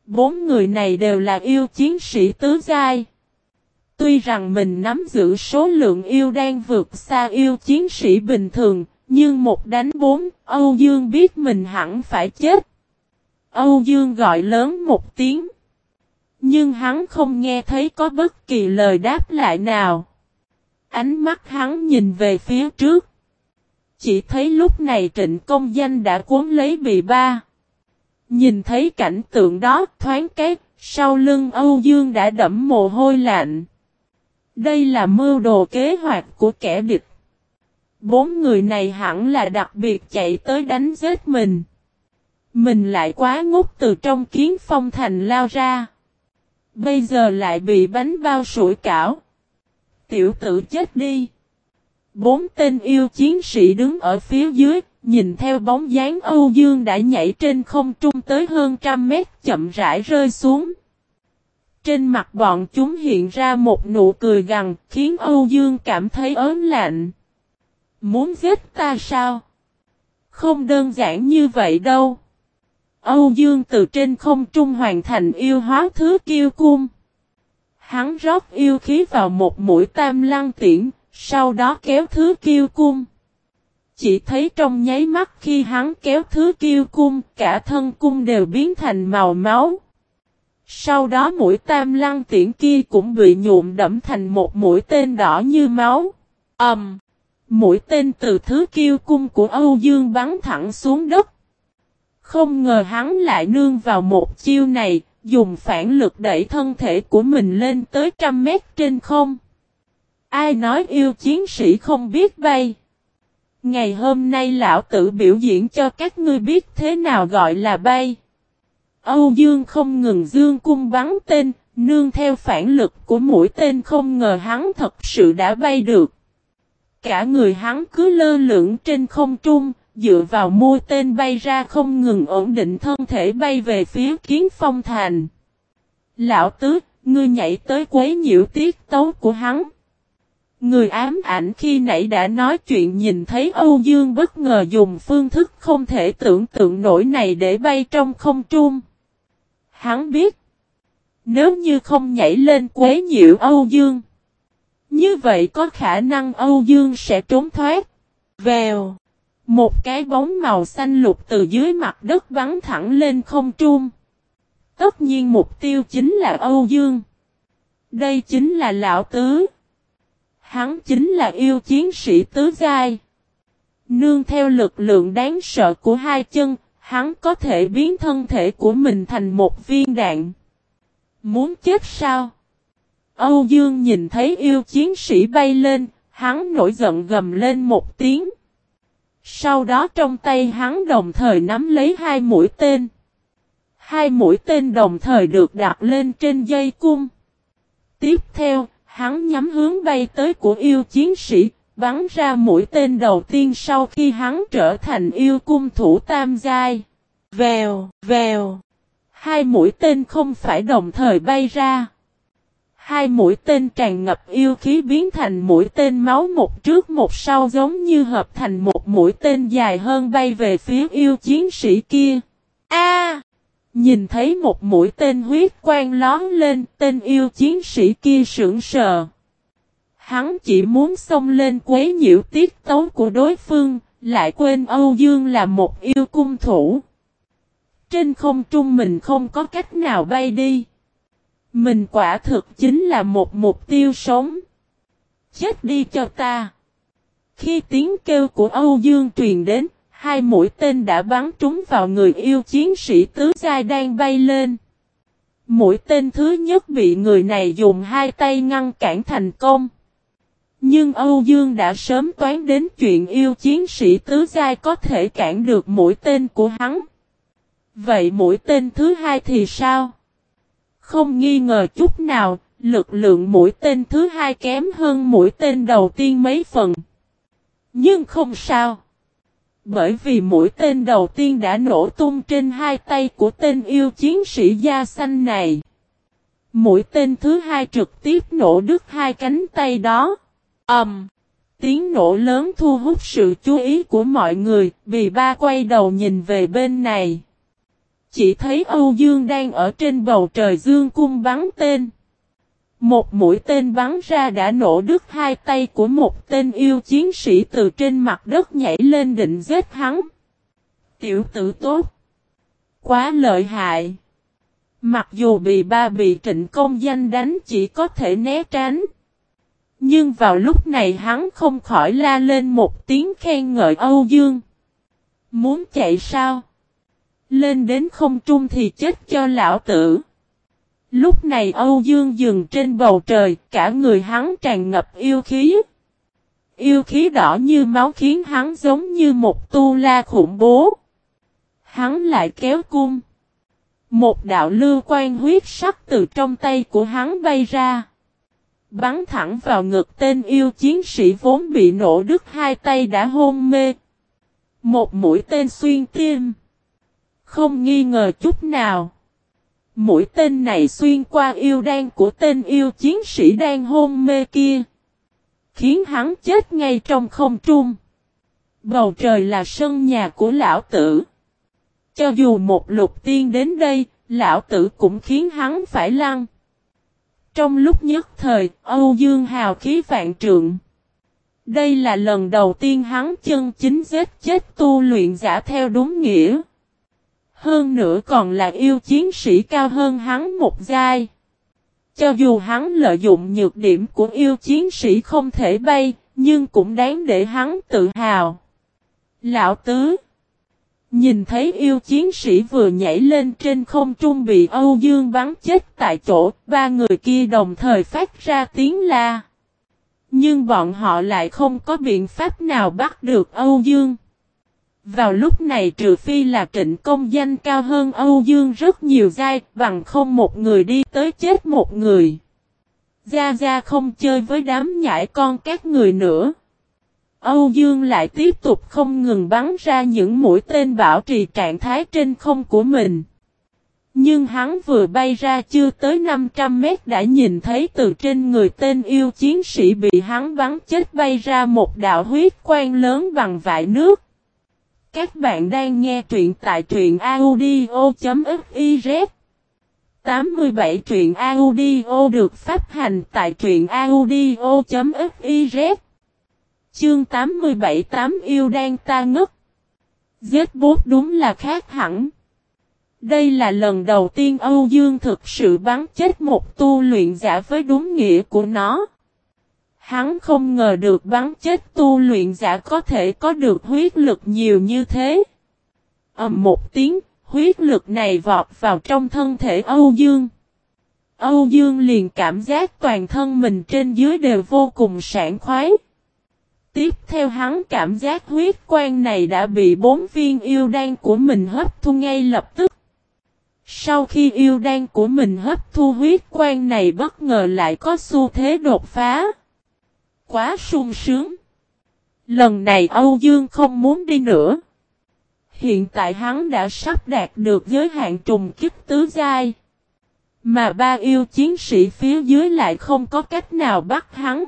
Bốn người này đều là yêu chiến sĩ tứ giai. Tuy rằng mình nắm giữ số lượng yêu đang vượt xa yêu chiến sĩ bình thường, nhưng một đánh bốn, Âu Dương biết mình hẳn phải chết. Âu Dương gọi lớn một tiếng. Nhưng hắn không nghe thấy có bất kỳ lời đáp lại nào. Ánh mắt hắn nhìn về phía trước. Chỉ thấy lúc này trịnh công danh đã cuốn lấy bị ba. Nhìn thấy cảnh tượng đó thoáng cái, sau lưng Âu Dương đã đẫm mồ hôi lạnh. Đây là mưu đồ kế hoạch của kẻ địch. Bốn người này hẳn là đặc biệt chạy tới đánh giết mình. Mình lại quá ngốc từ trong kiến phong thành lao ra. Bây giờ lại bị bánh bao sủi cảo. Tiểu tử chết đi. Bốn tên yêu chiến sĩ đứng ở phía dưới, nhìn theo bóng dáng Âu Dương đã nhảy trên không trung tới hơn trăm mét chậm rãi rơi xuống. Trên mặt bọn chúng hiện ra một nụ cười gằn, khiến Âu Dương cảm thấy ớn lạnh. Muốn giết ta sao? Không đơn giản như vậy đâu. Âu Dương từ trên không trung hoàn thành yêu hóa thứ kiêu cung. Hắn rót yêu khí vào một mũi tam lăng tiễn, sau đó kéo thứ kiêu cung. Chỉ thấy trong nháy mắt khi hắn kéo thứ kiêu cung, cả thân cung đều biến thành màu máu. Sau đó mũi tam lăng tiễn kia cũng bị nhuộm đẫm thành một mũi tên đỏ như máu. Ầm! Um, mũi tên từ thứ kiêu cung của Âu Dương bắn thẳng xuống đất. Không ngờ hắn lại nương vào một chiêu này, dùng phản lực đẩy thân thể của mình lên tới trăm mét trên không. Ai nói yêu chiến sĩ không biết bay? Ngày hôm nay lão tử biểu diễn cho các ngươi biết thế nào gọi là bay. Âu Dương không ngừng dương cung bắn tên, nương theo phản lực của mũi tên không ngờ hắn thật sự đã bay được. Cả người hắn cứ lơ lửng trên không trung, dựa vào mũi tên bay ra không ngừng ổn định thân thể bay về phía kiến phong thành. Lão tứ, ngươi nhảy tới quấy nhiễu tiết tấu của hắn. Người ám ảnh khi nãy đã nói chuyện nhìn thấy Âu Dương bất ngờ dùng phương thức không thể tưởng tượng nổi này để bay trong không trung. Hắn biết, nếu như không nhảy lên quấy nhiễu Âu Dương, Như vậy có khả năng Âu Dương sẽ trốn thoát. Vèo. Một cái bóng màu xanh lục từ dưới mặt đất bắn thẳng lên không trung. Tất nhiên mục tiêu chính là Âu Dương. Đây chính là Lão Tứ. Hắn chính là yêu chiến sĩ Tứ Giai. Nương theo lực lượng đáng sợ của hai chân, hắn có thể biến thân thể của mình thành một viên đạn. Muốn chết sao? Âu Dương nhìn thấy yêu chiến sĩ bay lên, hắn nổi giận gầm lên một tiếng. Sau đó trong tay hắn đồng thời nắm lấy hai mũi tên. Hai mũi tên đồng thời được đặt lên trên dây cung. Tiếp theo, hắn nhắm hướng bay tới của yêu chiến sĩ, bắn ra mũi tên đầu tiên sau khi hắn trở thành yêu cung thủ tam giai. Vèo, vèo. Hai mũi tên không phải đồng thời bay ra. Hai mũi tên tràn ngập yêu khí biến thành mũi tên máu một trước một sau giống như hợp thành một mũi tên dài hơn bay về phía yêu chiến sĩ kia. A! Nhìn thấy một mũi tên huyết quang lón lên, tên yêu chiến sĩ kia sững sờ. Hắn chỉ muốn xông lên quấy nhiễu tiết tấu của đối phương, lại quên Âu Dương là một yêu cung thủ. Trên không trung mình không có cách nào bay đi. Mình quả thực chính là một mục tiêu sống. Chết đi cho ta. Khi tiếng kêu của Âu Dương truyền đến, hai mũi tên đã bắn trúng vào người yêu chiến sĩ tứ giai đang bay lên. Mũi tên thứ nhất bị người này dùng hai tay ngăn cản thành công. Nhưng Âu Dương đã sớm toán đến chuyện yêu chiến sĩ tứ giai có thể cản được mũi tên của hắn. Vậy mũi tên thứ hai thì sao? Không nghi ngờ chút nào, lực lượng mũi tên thứ hai kém hơn mũi tên đầu tiên mấy phần. Nhưng không sao. Bởi vì mũi tên đầu tiên đã nổ tung trên hai tay của tên yêu chiến sĩ da xanh này. Mũi tên thứ hai trực tiếp nổ đứt hai cánh tay đó. Ầm. Um, tiếng nổ lớn thu hút sự chú ý của mọi người, vì ba quay đầu nhìn về bên này. Chỉ thấy Âu Dương đang ở trên bầu trời dương cung bắn tên. Một mũi tên bắn ra đã nổ đứt hai tay của một tên yêu chiến sĩ từ trên mặt đất nhảy lên định giết hắn. Tiểu tử tốt. Quá lợi hại. Mặc dù bị ba bị trịnh công danh đánh chỉ có thể né tránh. Nhưng vào lúc này hắn không khỏi la lên một tiếng khen ngợi Âu Dương. Muốn chạy sao? Lên đến không trung thì chết cho lão tử. Lúc này Âu Dương dừng trên bầu trời, cả người hắn tràn ngập yêu khí. Yêu khí đỏ như máu khiến hắn giống như một tu la khủng bố. Hắn lại kéo cung. Một đạo lưu quan huyết sắc từ trong tay của hắn bay ra. Bắn thẳng vào ngực tên yêu chiến sĩ vốn bị nổ đứt hai tay đã hôn mê. Một mũi tên xuyên tim. Không nghi ngờ chút nào. Mũi tên này xuyên qua yêu đan của tên yêu chiến sĩ đang hôn mê kia. Khiến hắn chết ngay trong không trung. Bầu trời là sân nhà của lão tử. Cho dù một lục tiên đến đây, lão tử cũng khiến hắn phải lăn. Trong lúc nhất thời, Âu Dương hào khí vạn trượng. Đây là lần đầu tiên hắn chân chính giết chết tu luyện giả theo đúng nghĩa. Hơn nữa còn là yêu chiến sĩ cao hơn hắn một giai. Cho dù hắn lợi dụng nhược điểm của yêu chiến sĩ không thể bay, nhưng cũng đáng để hắn tự hào. Lão Tứ Nhìn thấy yêu chiến sĩ vừa nhảy lên trên không trung bị Âu Dương bắn chết tại chỗ, ba người kia đồng thời phát ra tiếng la. Nhưng bọn họ lại không có biện pháp nào bắt được Âu Dương. Vào lúc này trừ phi là trịnh công danh cao hơn Âu Dương rất nhiều giai, bằng không một người đi tới chết một người. Gia Gia không chơi với đám nhãi con các người nữa. Âu Dương lại tiếp tục không ngừng bắn ra những mũi tên bảo trì trạng thái trên không của mình. Nhưng hắn vừa bay ra chưa tới 500 mét đã nhìn thấy từ trên người tên yêu chiến sĩ bị hắn bắn chết bay ra một đạo huyết quang lớn bằng vải nước. Các bạn đang nghe truyện tại truyện audio.fiz 87 truyện audio được phát hành tại truyện audio.fiz Chương 87 tám yêu đang ta ngất. Giết bốt đúng là khác hẳn. Đây là lần đầu tiên Âu Dương thực sự bắn chết một tu luyện giả với đúng nghĩa của nó. Hắn không ngờ được bắn chết tu luyện giả có thể có được huyết lực nhiều như thế ầm một tiếng, huyết lực này vọt vào trong thân thể Âu Dương. Âu Dương liền cảm giác toàn thân mình trên dưới đều vô cùng sảng khoái. Tiếp theo hắn cảm giác huyết quan này đã bị bốn viên yêu đan của mình hấp thu ngay lập tức. Sau khi yêu đan của mình hấp thu huyết quan này bất ngờ lại có xu thế đột phá. Quá sung sướng. Lần này Âu Dương không muốn đi nữa. Hiện tại hắn đã sắp đạt được giới hạn trùng kích tứ giai. Mà ba yêu chiến sĩ phía dưới lại không có cách nào bắt hắn.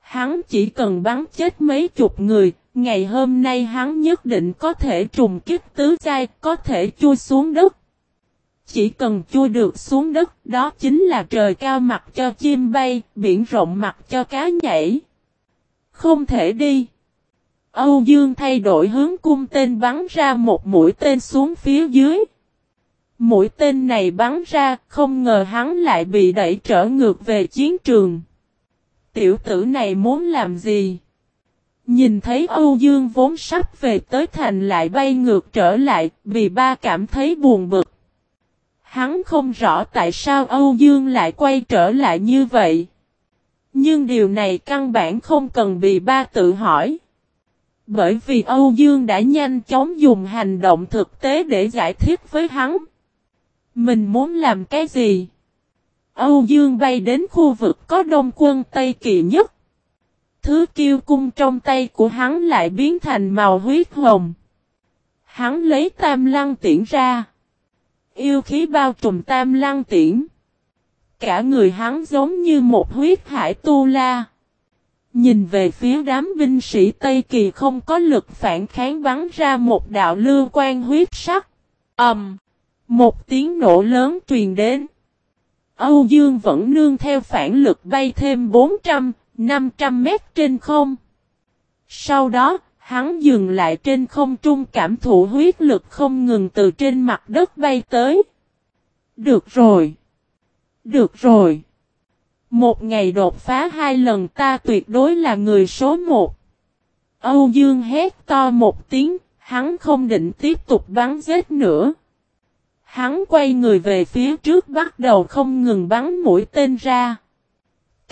Hắn chỉ cần bắn chết mấy chục người, ngày hôm nay hắn nhất định có thể trùng kích tứ giai, có thể chui xuống đất. Chỉ cần chui được xuống đất, đó chính là trời cao mặt cho chim bay, biển rộng mặt cho cá nhảy. Không thể đi. Âu Dương thay đổi hướng cung tên bắn ra một mũi tên xuống phía dưới. Mũi tên này bắn ra, không ngờ hắn lại bị đẩy trở ngược về chiến trường. Tiểu tử này muốn làm gì? Nhìn thấy Âu Dương vốn sắp về tới thành lại bay ngược trở lại, vì ba cảm thấy buồn bực. Hắn không rõ tại sao Âu Dương lại quay trở lại như vậy. Nhưng điều này căn bản không cần bị ba tự hỏi. Bởi vì Âu Dương đã nhanh chóng dùng hành động thực tế để giải thích với hắn. Mình muốn làm cái gì? Âu Dương bay đến khu vực có đông quân Tây Kỳ nhất. Thứ kiêu cung trong tay của hắn lại biến thành màu huyết hồng. Hắn lấy tam lăng tiễn ra. Yêu khí bao trùm tam lăng tiễn. Cả người hắn giống như một huyết hải tu la. Nhìn về phía đám binh sĩ Tây Kỳ không có lực phản kháng bắn ra một đạo lưu quan huyết sắc. ầm, um, Một tiếng nổ lớn truyền đến. Âu Dương vẫn nương theo phản lực bay thêm 400, 500 mét trên không. Sau đó, hắn dừng lại trên không trung cảm thụ huyết lực không ngừng từ trên mặt đất bay tới. Được rồi. Được rồi. Một ngày đột phá hai lần ta tuyệt đối là người số một. Âu Dương hét to một tiếng, hắn không định tiếp tục bắn giết nữa. Hắn quay người về phía trước bắt đầu không ngừng bắn mũi tên ra.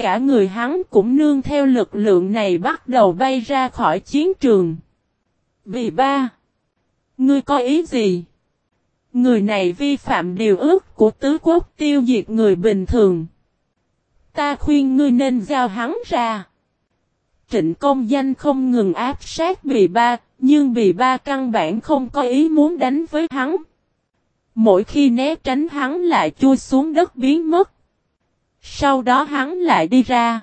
Cả người hắn cũng nương theo lực lượng này bắt đầu bay ra khỏi chiến trường. Vì ba, ngươi có ý gì? Người này vi phạm điều ước của tứ quốc tiêu diệt người bình thường. Ta khuyên ngươi nên giao hắn ra. Trịnh công danh không ngừng áp sát bì ba, nhưng bì ba căn bản không có ý muốn đánh với hắn. Mỗi khi né tránh hắn lại chui xuống đất biến mất. Sau đó hắn lại đi ra.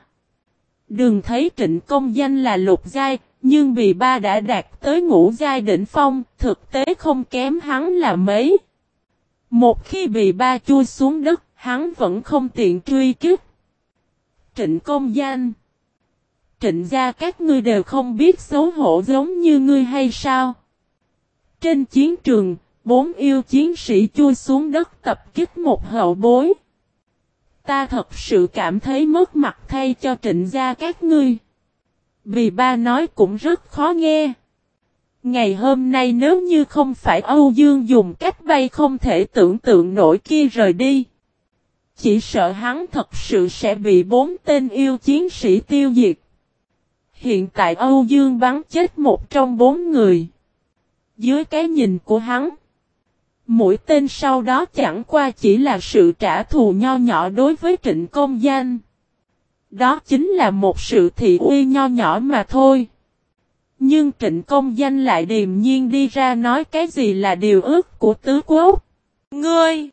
Đừng thấy trịnh công danh là lục giai, nhưng vì ba đã đạt tới ngũ giai đỉnh phong, thực tế không kém hắn là mấy. Một khi bị ba chui xuống đất, hắn vẫn không tiện truy kích trịnh công danh. Trịnh gia các ngươi đều không biết xấu hổ giống như ngươi hay sao? Trên chiến trường, bốn yêu chiến sĩ chui xuống đất tập kích một hậu bối. Ta thật sự cảm thấy mất mặt thay cho trịnh gia các ngươi. Vì ba nói cũng rất khó nghe. Ngày hôm nay nếu như không phải Âu Dương dùng cách bay không thể tưởng tượng nổi kia rời đi. Chỉ sợ hắn thật sự sẽ bị bốn tên yêu chiến sĩ tiêu diệt. Hiện tại Âu Dương bắn chết một trong bốn người. Dưới cái nhìn của hắn. Mỗi tên sau đó chẳng qua chỉ là sự trả thù nho nhỏ đối với trịnh công danh. Đó chính là một sự thị uy nho nhỏ mà thôi. Nhưng trịnh công danh lại điềm nhiên đi ra nói cái gì là điều ước của tứ quốc. Ngươi!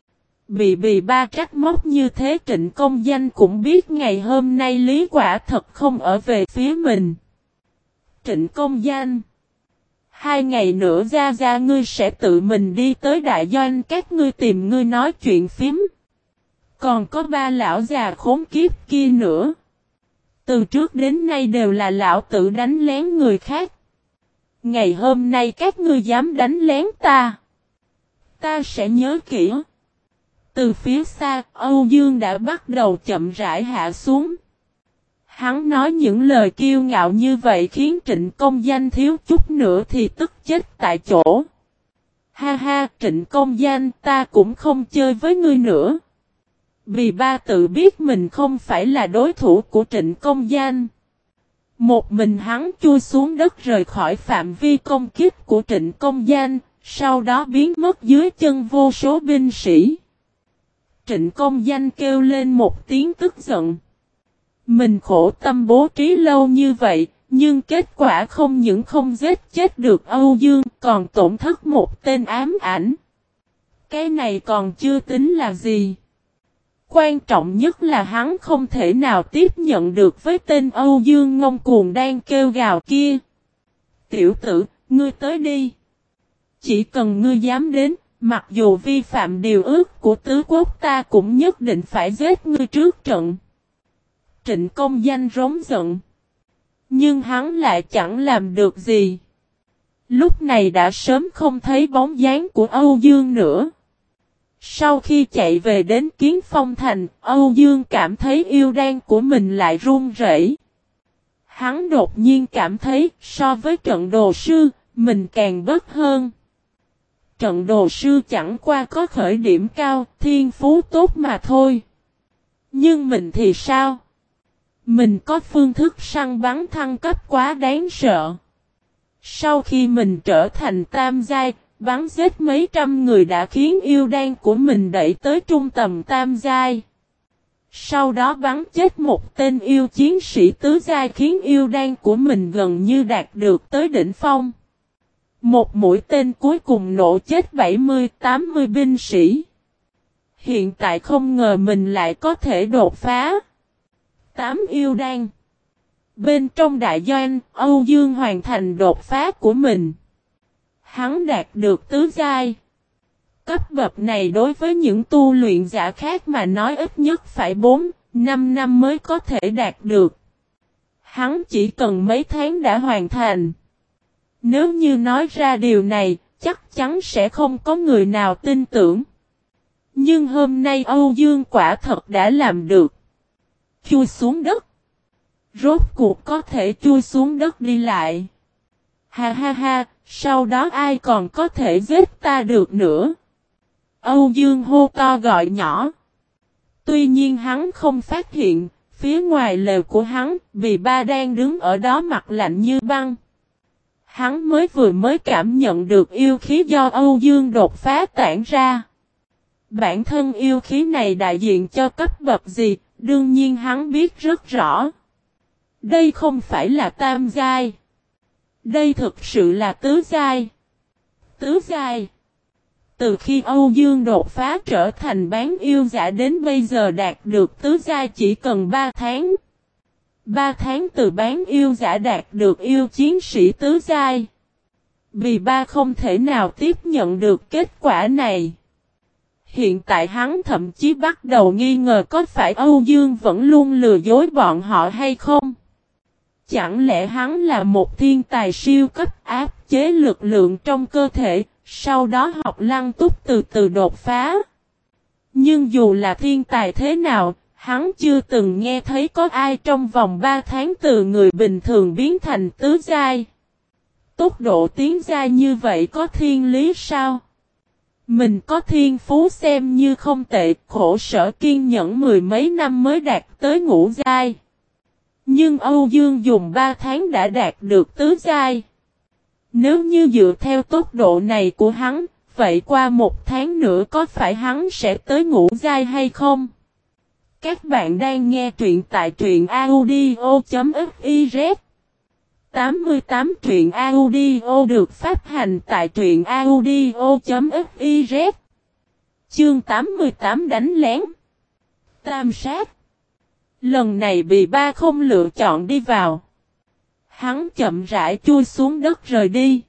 Bị bị ba trách móc như thế trịnh công danh cũng biết ngày hôm nay lý quả thật không ở về phía mình. Trịnh công danh Hai ngày nữa ra ra ngươi sẽ tự mình đi tới đại doanh các ngươi tìm ngươi nói chuyện phím. Còn có ba lão già khốn kiếp kia nữa. Từ trước đến nay đều là lão tự đánh lén người khác. Ngày hôm nay các ngươi dám đánh lén ta. Ta sẽ nhớ kỹ. Từ phía xa, Âu Dương đã bắt đầu chậm rãi hạ xuống. Hắn nói những lời kiêu ngạo như vậy khiến trịnh công danh thiếu chút nữa thì tức chết tại chỗ. Ha ha, trịnh công danh ta cũng không chơi với ngươi nữa. Vì ba tự biết mình không phải là đối thủ của trịnh công danh. Một mình hắn chui xuống đất rời khỏi phạm vi công kích của trịnh công danh, sau đó biến mất dưới chân vô số binh sĩ. Trịnh công danh kêu lên một tiếng tức giận. Mình khổ tâm bố trí lâu như vậy, nhưng kết quả không những không giết chết được Âu Dương, còn tổn thất một tên ám ảnh. Cái này còn chưa tính là gì. Quan trọng nhất là hắn không thể nào tiếp nhận được với tên Âu Dương ngông cuồng đang kêu gào kia. Tiểu tử, ngươi tới đi. Chỉ cần ngươi dám đến, mặc dù vi phạm điều ước của tứ quốc ta cũng nhất định phải giết ngươi trước trận. Trịnh công danh rống giận. Nhưng hắn lại chẳng làm được gì. Lúc này đã sớm không thấy bóng dáng của Âu Dương nữa. Sau khi chạy về đến Kiến Phong Thành, Âu Dương cảm thấy yêu đan của mình lại run rẩy. Hắn đột nhiên cảm thấy so với trận đồ sư, mình càng bất hơn. Trận đồ sư chẳng qua có khởi điểm cao, thiên phú tốt mà thôi. Nhưng mình thì sao? Mình có phương thức săn bắn thăng cấp quá đáng sợ. Sau khi mình trở thành tam giai, bắn giết mấy trăm người đã khiến yêu đan của mình đẩy tới trung tầm tam giai. Sau đó bắn chết một tên yêu chiến sĩ tứ giai khiến yêu đan của mình gần như đạt được tới đỉnh phong. Một mũi tên cuối cùng nổ chết 70-80 binh sĩ. Hiện tại không ngờ mình lại có thể đột phá. Tám yêu đan. Bên trong đại doanh, Âu Dương hoàn thành đột phá của mình. Hắn đạt được tứ giai. Cấp bậc này đối với những tu luyện giả khác mà nói ít nhất phải 4, 5 năm mới có thể đạt được. Hắn chỉ cần mấy tháng đã hoàn thành. Nếu như nói ra điều này, chắc chắn sẽ không có người nào tin tưởng. Nhưng hôm nay Âu Dương quả thật đã làm được. Chui xuống đất. Rốt cuộc có thể chui xuống đất đi lại. Ha ha ha, sau đó ai còn có thể giết ta được nữa. Âu Dương hô to gọi nhỏ. Tuy nhiên hắn không phát hiện, phía ngoài lều của hắn, vì ba đang đứng ở đó mặt lạnh như băng. Hắn mới vừa mới cảm nhận được yêu khí do Âu Dương đột phá tản ra. Bản thân yêu khí này đại diện cho cấp bậc gì, đương nhiên hắn biết rất rõ. Đây không phải là tam giai. Đây thực sự là tứ giai. Tứ giai. Từ khi Âu Dương đột phá trở thành bán yêu giả đến bây giờ đạt được tứ giai chỉ cần 3 tháng. 3 tháng từ bán yêu giả đạt được yêu chiến sĩ tứ giai. Vì ba không thể nào tiếp nhận được kết quả này. Hiện tại hắn thậm chí bắt đầu nghi ngờ có phải Âu Dương vẫn luôn lừa dối bọn họ hay không. Chẳng lẽ hắn là một thiên tài siêu cấp áp chế lực lượng trong cơ thể, sau đó học lăng túc từ từ đột phá. Nhưng dù là thiên tài thế nào, hắn chưa từng nghe thấy có ai trong vòng 3 tháng từ người bình thường biến thành tứ giai. Tốc độ tiến giai như vậy có thiên lý sao? Mình có thiên phú xem như không tệ, khổ sở kiên nhẫn mười mấy năm mới đạt tới ngũ giai. Nhưng Âu Dương dùng 3 tháng đã đạt được tứ giai. Nếu như dựa theo tốc độ này của hắn, vậy qua một tháng nữa có phải hắn sẽ tới ngũ giai hay không? Các bạn đang nghe truyện tại truyện audio.fif 88 truyện audio được phát hành tại truyện audio.fiz Chương 88 đánh lén Tam sát Lần này bị ba không lựa chọn đi vào. Hắn chậm rãi chui xuống đất rời đi.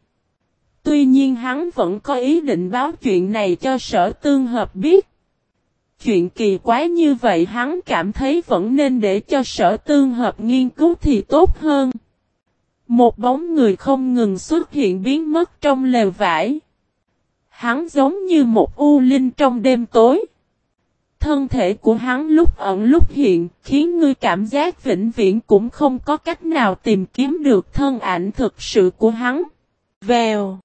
Tuy nhiên hắn vẫn có ý định báo chuyện này cho sở tương hợp biết. Chuyện kỳ quái như vậy hắn cảm thấy vẫn nên để cho sở tương hợp nghiên cứu thì tốt hơn. Một bóng người không ngừng xuất hiện biến mất trong lều vải. Hắn giống như một u linh trong đêm tối. Thân thể của hắn lúc ẩn lúc hiện, khiến ngươi cảm giác vĩnh viễn cũng không có cách nào tìm kiếm được thân ảnh thực sự của hắn. Vèo,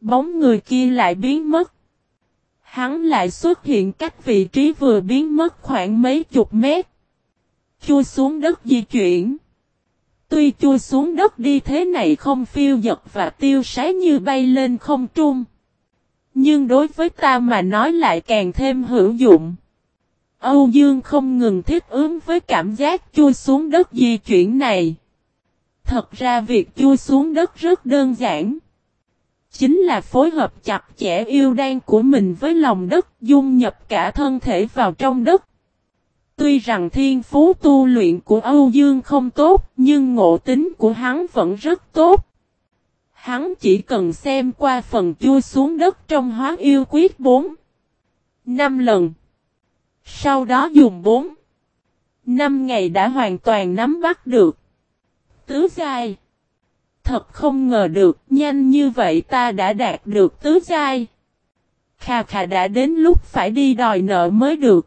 bóng người kia lại biến mất. Hắn lại xuất hiện cách vị trí vừa biến mất khoảng mấy chục mét. Chui xuống đất di chuyển. Tuy chui xuống đất đi thế này không phiêu giật và tiêu sái như bay lên không trung. Nhưng đối với ta mà nói lại càng thêm hữu dụng. Âu Dương không ngừng thiết ứng với cảm giác chui xuống đất di chuyển này. Thật ra việc chui xuống đất rất đơn giản. Chính là phối hợp chặt chẽ yêu đan của mình với lòng đất, dung nhập cả thân thể vào trong đất. Tuy rằng thiên phú tu luyện của Âu Dương không tốt, nhưng ngộ tính của hắn vẫn rất tốt. Hắn chỉ cần xem qua phần chui xuống đất trong hóa yêu quyết 4. 5 lần. Sau đó dùng 4. 5 ngày đã hoàn toàn nắm bắt được. Tứ giai. Thật không ngờ được, nhanh như vậy ta đã đạt được tứ giai. Khà khà đã đến lúc phải đi đòi nợ mới được.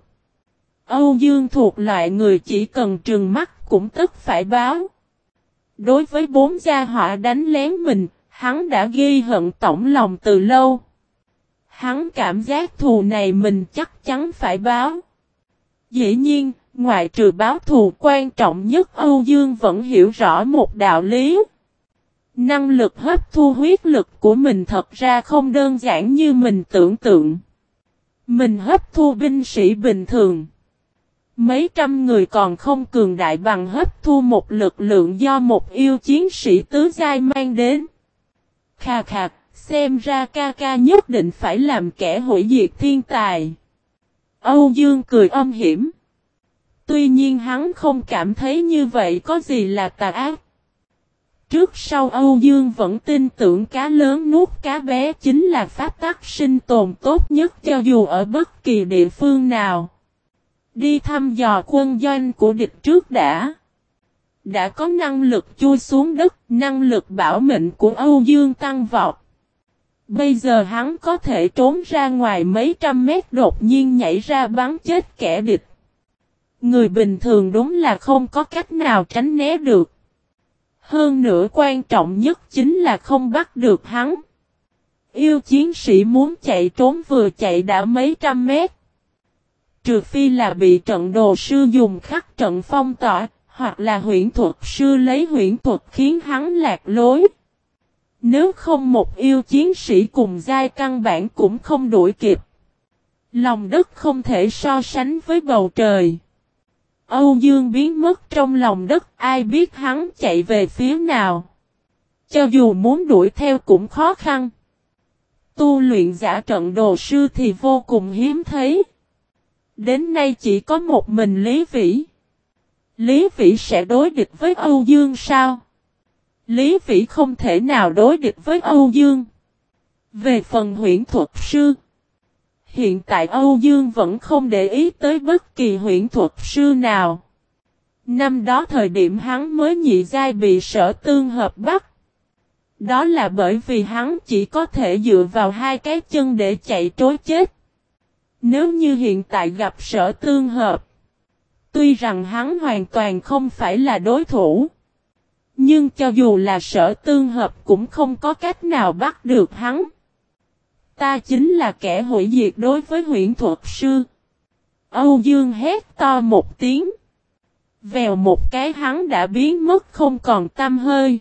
Âu Dương thuộc loại người chỉ cần trừng mắt cũng tức phải báo. Đối với bốn gia họa đánh lén mình, hắn đã ghi hận tổng lòng từ lâu. Hắn cảm giác thù này mình chắc chắn phải báo. Dĩ nhiên, ngoại trừ báo thù quan trọng nhất Âu Dương vẫn hiểu rõ một đạo lý. Năng lực hấp thu huyết lực của mình thật ra không đơn giản như mình tưởng tượng. Mình hấp thu binh sĩ bình thường. Mấy trăm người còn không cường đại bằng hấp thu một lực lượng do một yêu chiến sĩ tứ giai mang đến. Khà khà, xem ra ca ca nhất định phải làm kẻ hủy diệt thiên tài. Âu Dương cười âm hiểm. Tuy nhiên hắn không cảm thấy như vậy có gì là tà ác. Trước sau Âu Dương vẫn tin tưởng cá lớn nuốt cá bé chính là pháp tắc sinh tồn tốt nhất cho dù ở bất kỳ địa phương nào. Đi thăm dò quân doanh của địch trước đã. Đã có năng lực chui xuống đất, năng lực bảo mệnh của Âu Dương tăng vọt. Bây giờ hắn có thể trốn ra ngoài mấy trăm mét đột nhiên nhảy ra bắn chết kẻ địch. Người bình thường đúng là không có cách nào tránh né được. Hơn nữa quan trọng nhất chính là không bắt được hắn. Yêu chiến sĩ muốn chạy trốn vừa chạy đã mấy trăm mét. Trừ phi là bị trận đồ sư dùng khắc trận phong tỏa, hoặc là huyễn thuật sư lấy huyễn thuật khiến hắn lạc lối. Nếu không một yêu chiến sĩ cùng giai căn bản cũng không đuổi kịp. Lòng đất không thể so sánh với bầu trời. Âu Dương biến mất trong lòng đất ai biết hắn chạy về phía nào. Cho dù muốn đuổi theo cũng khó khăn. Tu luyện giả trận đồ sư thì vô cùng hiếm thấy. Đến nay chỉ có một mình Lý Vĩ. Lý Vĩ sẽ đối địch với Âu Dương sao? Lý Vĩ không thể nào đối địch với Âu Dương. Về phần huyễn thuật sư. Hiện tại Âu Dương vẫn không để ý tới bất kỳ huyễn thuật sư nào. Năm đó thời điểm hắn mới nhị giai bị sở tương hợp bắt. Đó là bởi vì hắn chỉ có thể dựa vào hai cái chân để chạy trối chết. Nếu như hiện tại gặp sở tương hợp. Tuy rằng hắn hoàn toàn không phải là đối thủ. Nhưng cho dù là sở tương hợp cũng không có cách nào bắt được hắn. Ta chính là kẻ hủy diệt đối với huyện thuật sư. Âu Dương hét to một tiếng. Vèo một cái hắn đã biến mất không còn tâm hơi.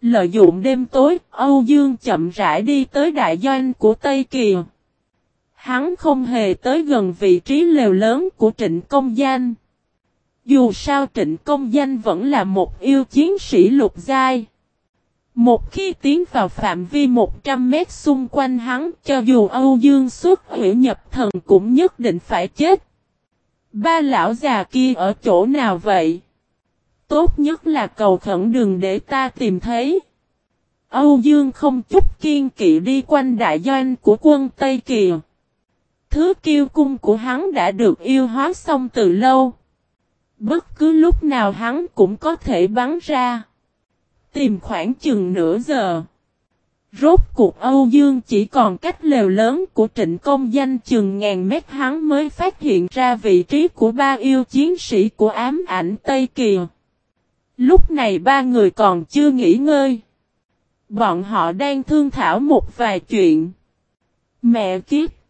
Lợi dụng đêm tối, Âu Dương chậm rãi đi tới đại doanh của Tây Kiều. Hắn không hề tới gần vị trí lều lớn của trịnh công danh. Dù sao trịnh công danh vẫn là một yêu chiến sĩ lục giai. Một khi tiến vào phạm vi 100 mét xung quanh hắn, cho dù Âu Dương xuất hủy nhập thần cũng nhất định phải chết. Ba lão già kia ở chỗ nào vậy? Tốt nhất là cầu khẩn đường để ta tìm thấy. Âu Dương không chút kiên kỵ đi quanh đại doanh của quân Tây Kiều. Thứ kiêu cung của hắn đã được yêu hóa xong từ lâu. Bất cứ lúc nào hắn cũng có thể bắn ra. Tìm khoảng chừng nửa giờ. Rốt cuộc Âu Dương chỉ còn cách lều lớn của trịnh công danh chừng ngàn mét hắn mới phát hiện ra vị trí của ba yêu chiến sĩ của ám ảnh Tây Kỳ. Lúc này ba người còn chưa nghỉ ngơi. Bọn họ đang thương thảo một vài chuyện. Mẹ kiếp!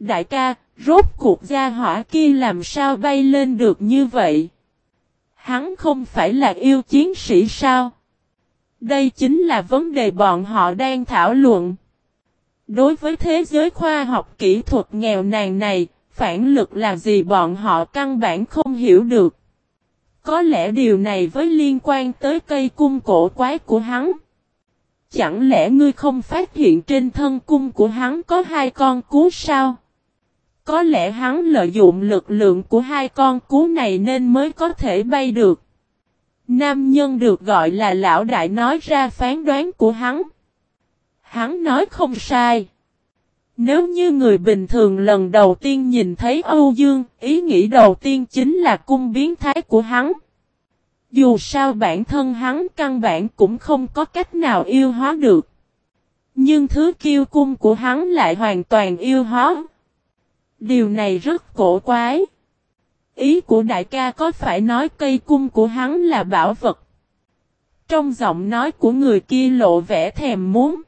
Đại ca, rốt cuộc gia hỏa kia làm sao bay lên được như vậy? Hắn không phải là yêu chiến sĩ sao? Đây chính là vấn đề bọn họ đang thảo luận. Đối với thế giới khoa học kỹ thuật nghèo nàn này, phản lực là gì bọn họ căn bản không hiểu được. Có lẽ điều này với liên quan tới cây cung cổ quái của hắn. Chẳng lẽ ngươi không phát hiện trên thân cung của hắn có hai con cú sao? Có lẽ hắn lợi dụng lực lượng của hai con cú này nên mới có thể bay được. Nam nhân được gọi là lão đại nói ra phán đoán của hắn. Hắn nói không sai. Nếu như người bình thường lần đầu tiên nhìn thấy Âu Dương, ý nghĩ đầu tiên chính là cung biến thái của hắn. Dù sao bản thân hắn căn bản cũng không có cách nào yêu hóa được. Nhưng thứ kiêu cung của hắn lại hoàn toàn yêu hóa. Điều này rất cổ quái. Ý của đại ca có phải nói cây cung của hắn là bảo vật? Trong giọng nói của người kia lộ vẻ thèm muốn.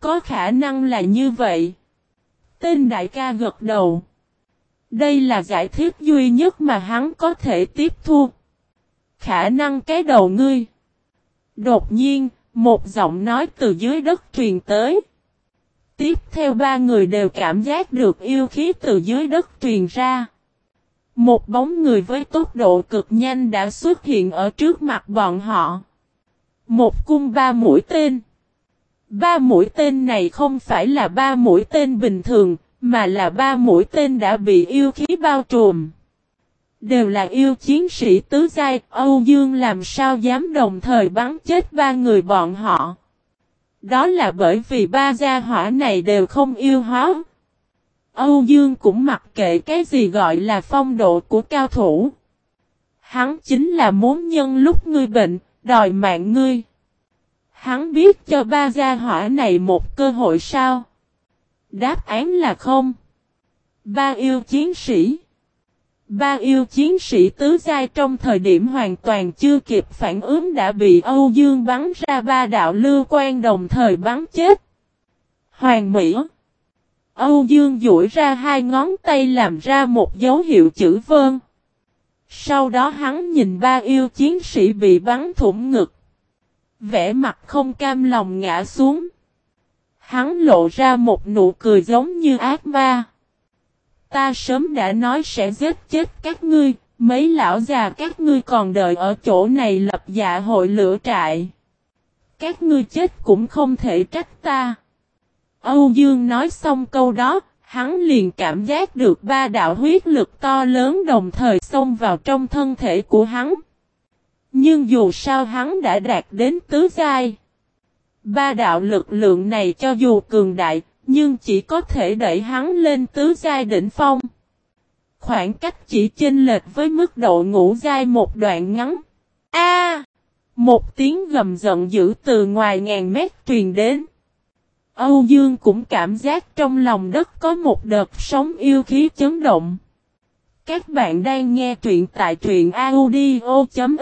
Có khả năng là như vậy. Tên đại ca gật đầu. Đây là giải thích duy nhất mà hắn có thể tiếp thu. Khả năng cái đầu ngươi. Đột nhiên, một giọng nói từ dưới đất truyền tới. Tiếp theo ba người đều cảm giác được yêu khí từ dưới đất truyền ra. Một bóng người với tốc độ cực nhanh đã xuất hiện ở trước mặt bọn họ. Một cung ba mũi tên. Ba mũi tên này không phải là ba mũi tên bình thường, mà là ba mũi tên đã bị yêu khí bao trùm. Đều là yêu chiến sĩ tứ giai, Âu Dương làm sao dám đồng thời bắn chết ba người bọn họ. Đó là bởi vì ba gia hỏa này đều không yêu hóa. Âu Dương cũng mặc kệ cái gì gọi là phong độ của cao thủ. Hắn chính là muốn nhân lúc ngươi bệnh, đòi mạng ngươi. Hắn biết cho ba gia hỏa này một cơ hội sao? Đáp án là không. Ba yêu chiến sĩ. Ba yêu chiến sĩ tứ giai trong thời điểm hoàn toàn chưa kịp phản ứng đã bị Âu Dương bắn ra ba đạo lưu quan đồng thời bắn chết. Hoàng Mỹ Âu Dương duỗi ra hai ngón tay làm ra một dấu hiệu chữ vơn. Sau đó hắn nhìn ba yêu chiến sĩ bị bắn thủng ngực. Vẽ mặt không cam lòng ngã xuống. Hắn lộ ra một nụ cười giống như ác ma. Ta sớm đã nói sẽ giết chết các ngươi, mấy lão già các ngươi còn đợi ở chỗ này lập dạ hội lửa trại. Các ngươi chết cũng không thể trách ta. Âu Dương nói xong câu đó, hắn liền cảm giác được ba đạo huyết lực to lớn đồng thời xông vào trong thân thể của hắn. Nhưng dù sao hắn đã đạt đến tứ giai. Ba đạo lực lượng này cho dù cường đại, nhưng chỉ có thể đẩy hắn lên tứ giai đỉnh phong. Khoảng cách chỉ chênh lệch với mức độ ngũ giai một đoạn ngắn. A! một tiếng gầm giận dữ từ ngoài ngàn mét truyền đến. Âu Dương cũng cảm giác trong lòng đất có một đợt sóng yêu khí chấn động. Các bạn đang nghe truyện tại truyện audio.fif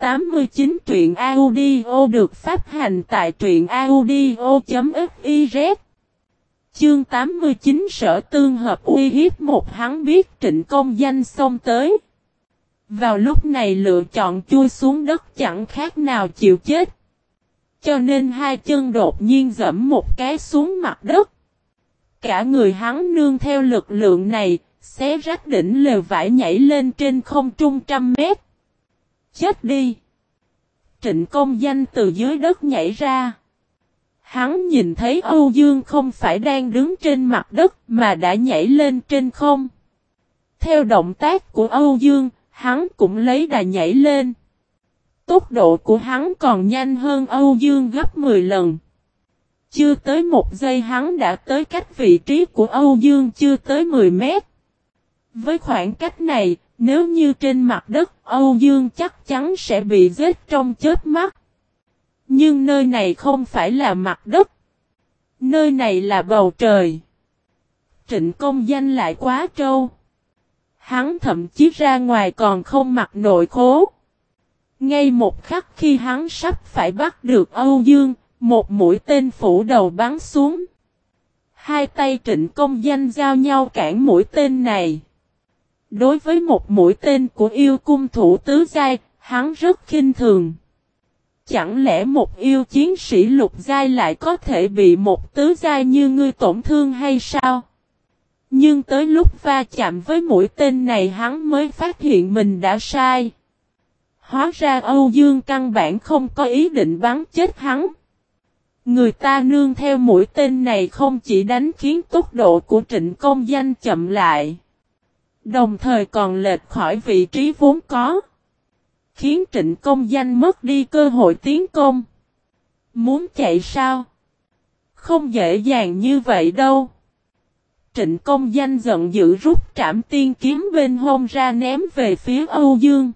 89 truyện audio được phát hành tại truyện audio.fiz Chương 89 sở tương hợp uy hiếp một hắn biết trịnh công danh xông tới. Vào lúc này lựa chọn chui xuống đất chẳng khác nào chịu chết. Cho nên hai chân đột nhiên dẫm một cái xuống mặt đất. Cả người hắn nương theo lực lượng này, xé rách đỉnh lều vải nhảy lên trên không trung trăm mét. Chết đi! Trịnh công danh từ dưới đất nhảy ra. Hắn nhìn thấy Âu Dương không phải đang đứng trên mặt đất mà đã nhảy lên trên không. Theo động tác của Âu Dương, hắn cũng lấy đà nhảy lên. Tốc độ của hắn còn nhanh hơn Âu Dương gấp 10 lần. Chưa tới một giây hắn đã tới cách vị trí của Âu Dương chưa tới 10 mét. Với khoảng cách này, nếu như trên mặt đất Âu Dương chắc chắn sẽ bị giết trong chết mắt. Nhưng nơi này không phải là mặt đất. Nơi này là bầu trời. Trịnh công danh lại quá trâu. Hắn thậm chí ra ngoài còn không mặc nội khố. Ngay một khắc khi hắn sắp phải bắt được Âu Dương, một mũi tên phủ đầu bắn xuống. Hai tay trịnh công danh giao nhau cản mũi tên này. Đối với một mũi tên của yêu cung thủ tứ giai, hắn rất khinh thường. Chẳng lẽ một yêu chiến sĩ lục giai lại có thể bị một tứ giai như ngươi tổn thương hay sao? Nhưng tới lúc va chạm với mũi tên này hắn mới phát hiện mình đã sai. Hóa ra Âu Dương căn bản không có ý định bắn chết hắn. Người ta nương theo mũi tên này không chỉ đánh khiến tốc độ của trịnh công danh chậm lại. Đồng thời còn lệch khỏi vị trí vốn có. Khiến trịnh công danh mất đi cơ hội tiến công. Muốn chạy sao? Không dễ dàng như vậy đâu. Trịnh công danh giận dữ rút trảm tiên kiếm bên hông ra ném về phía Âu Dương.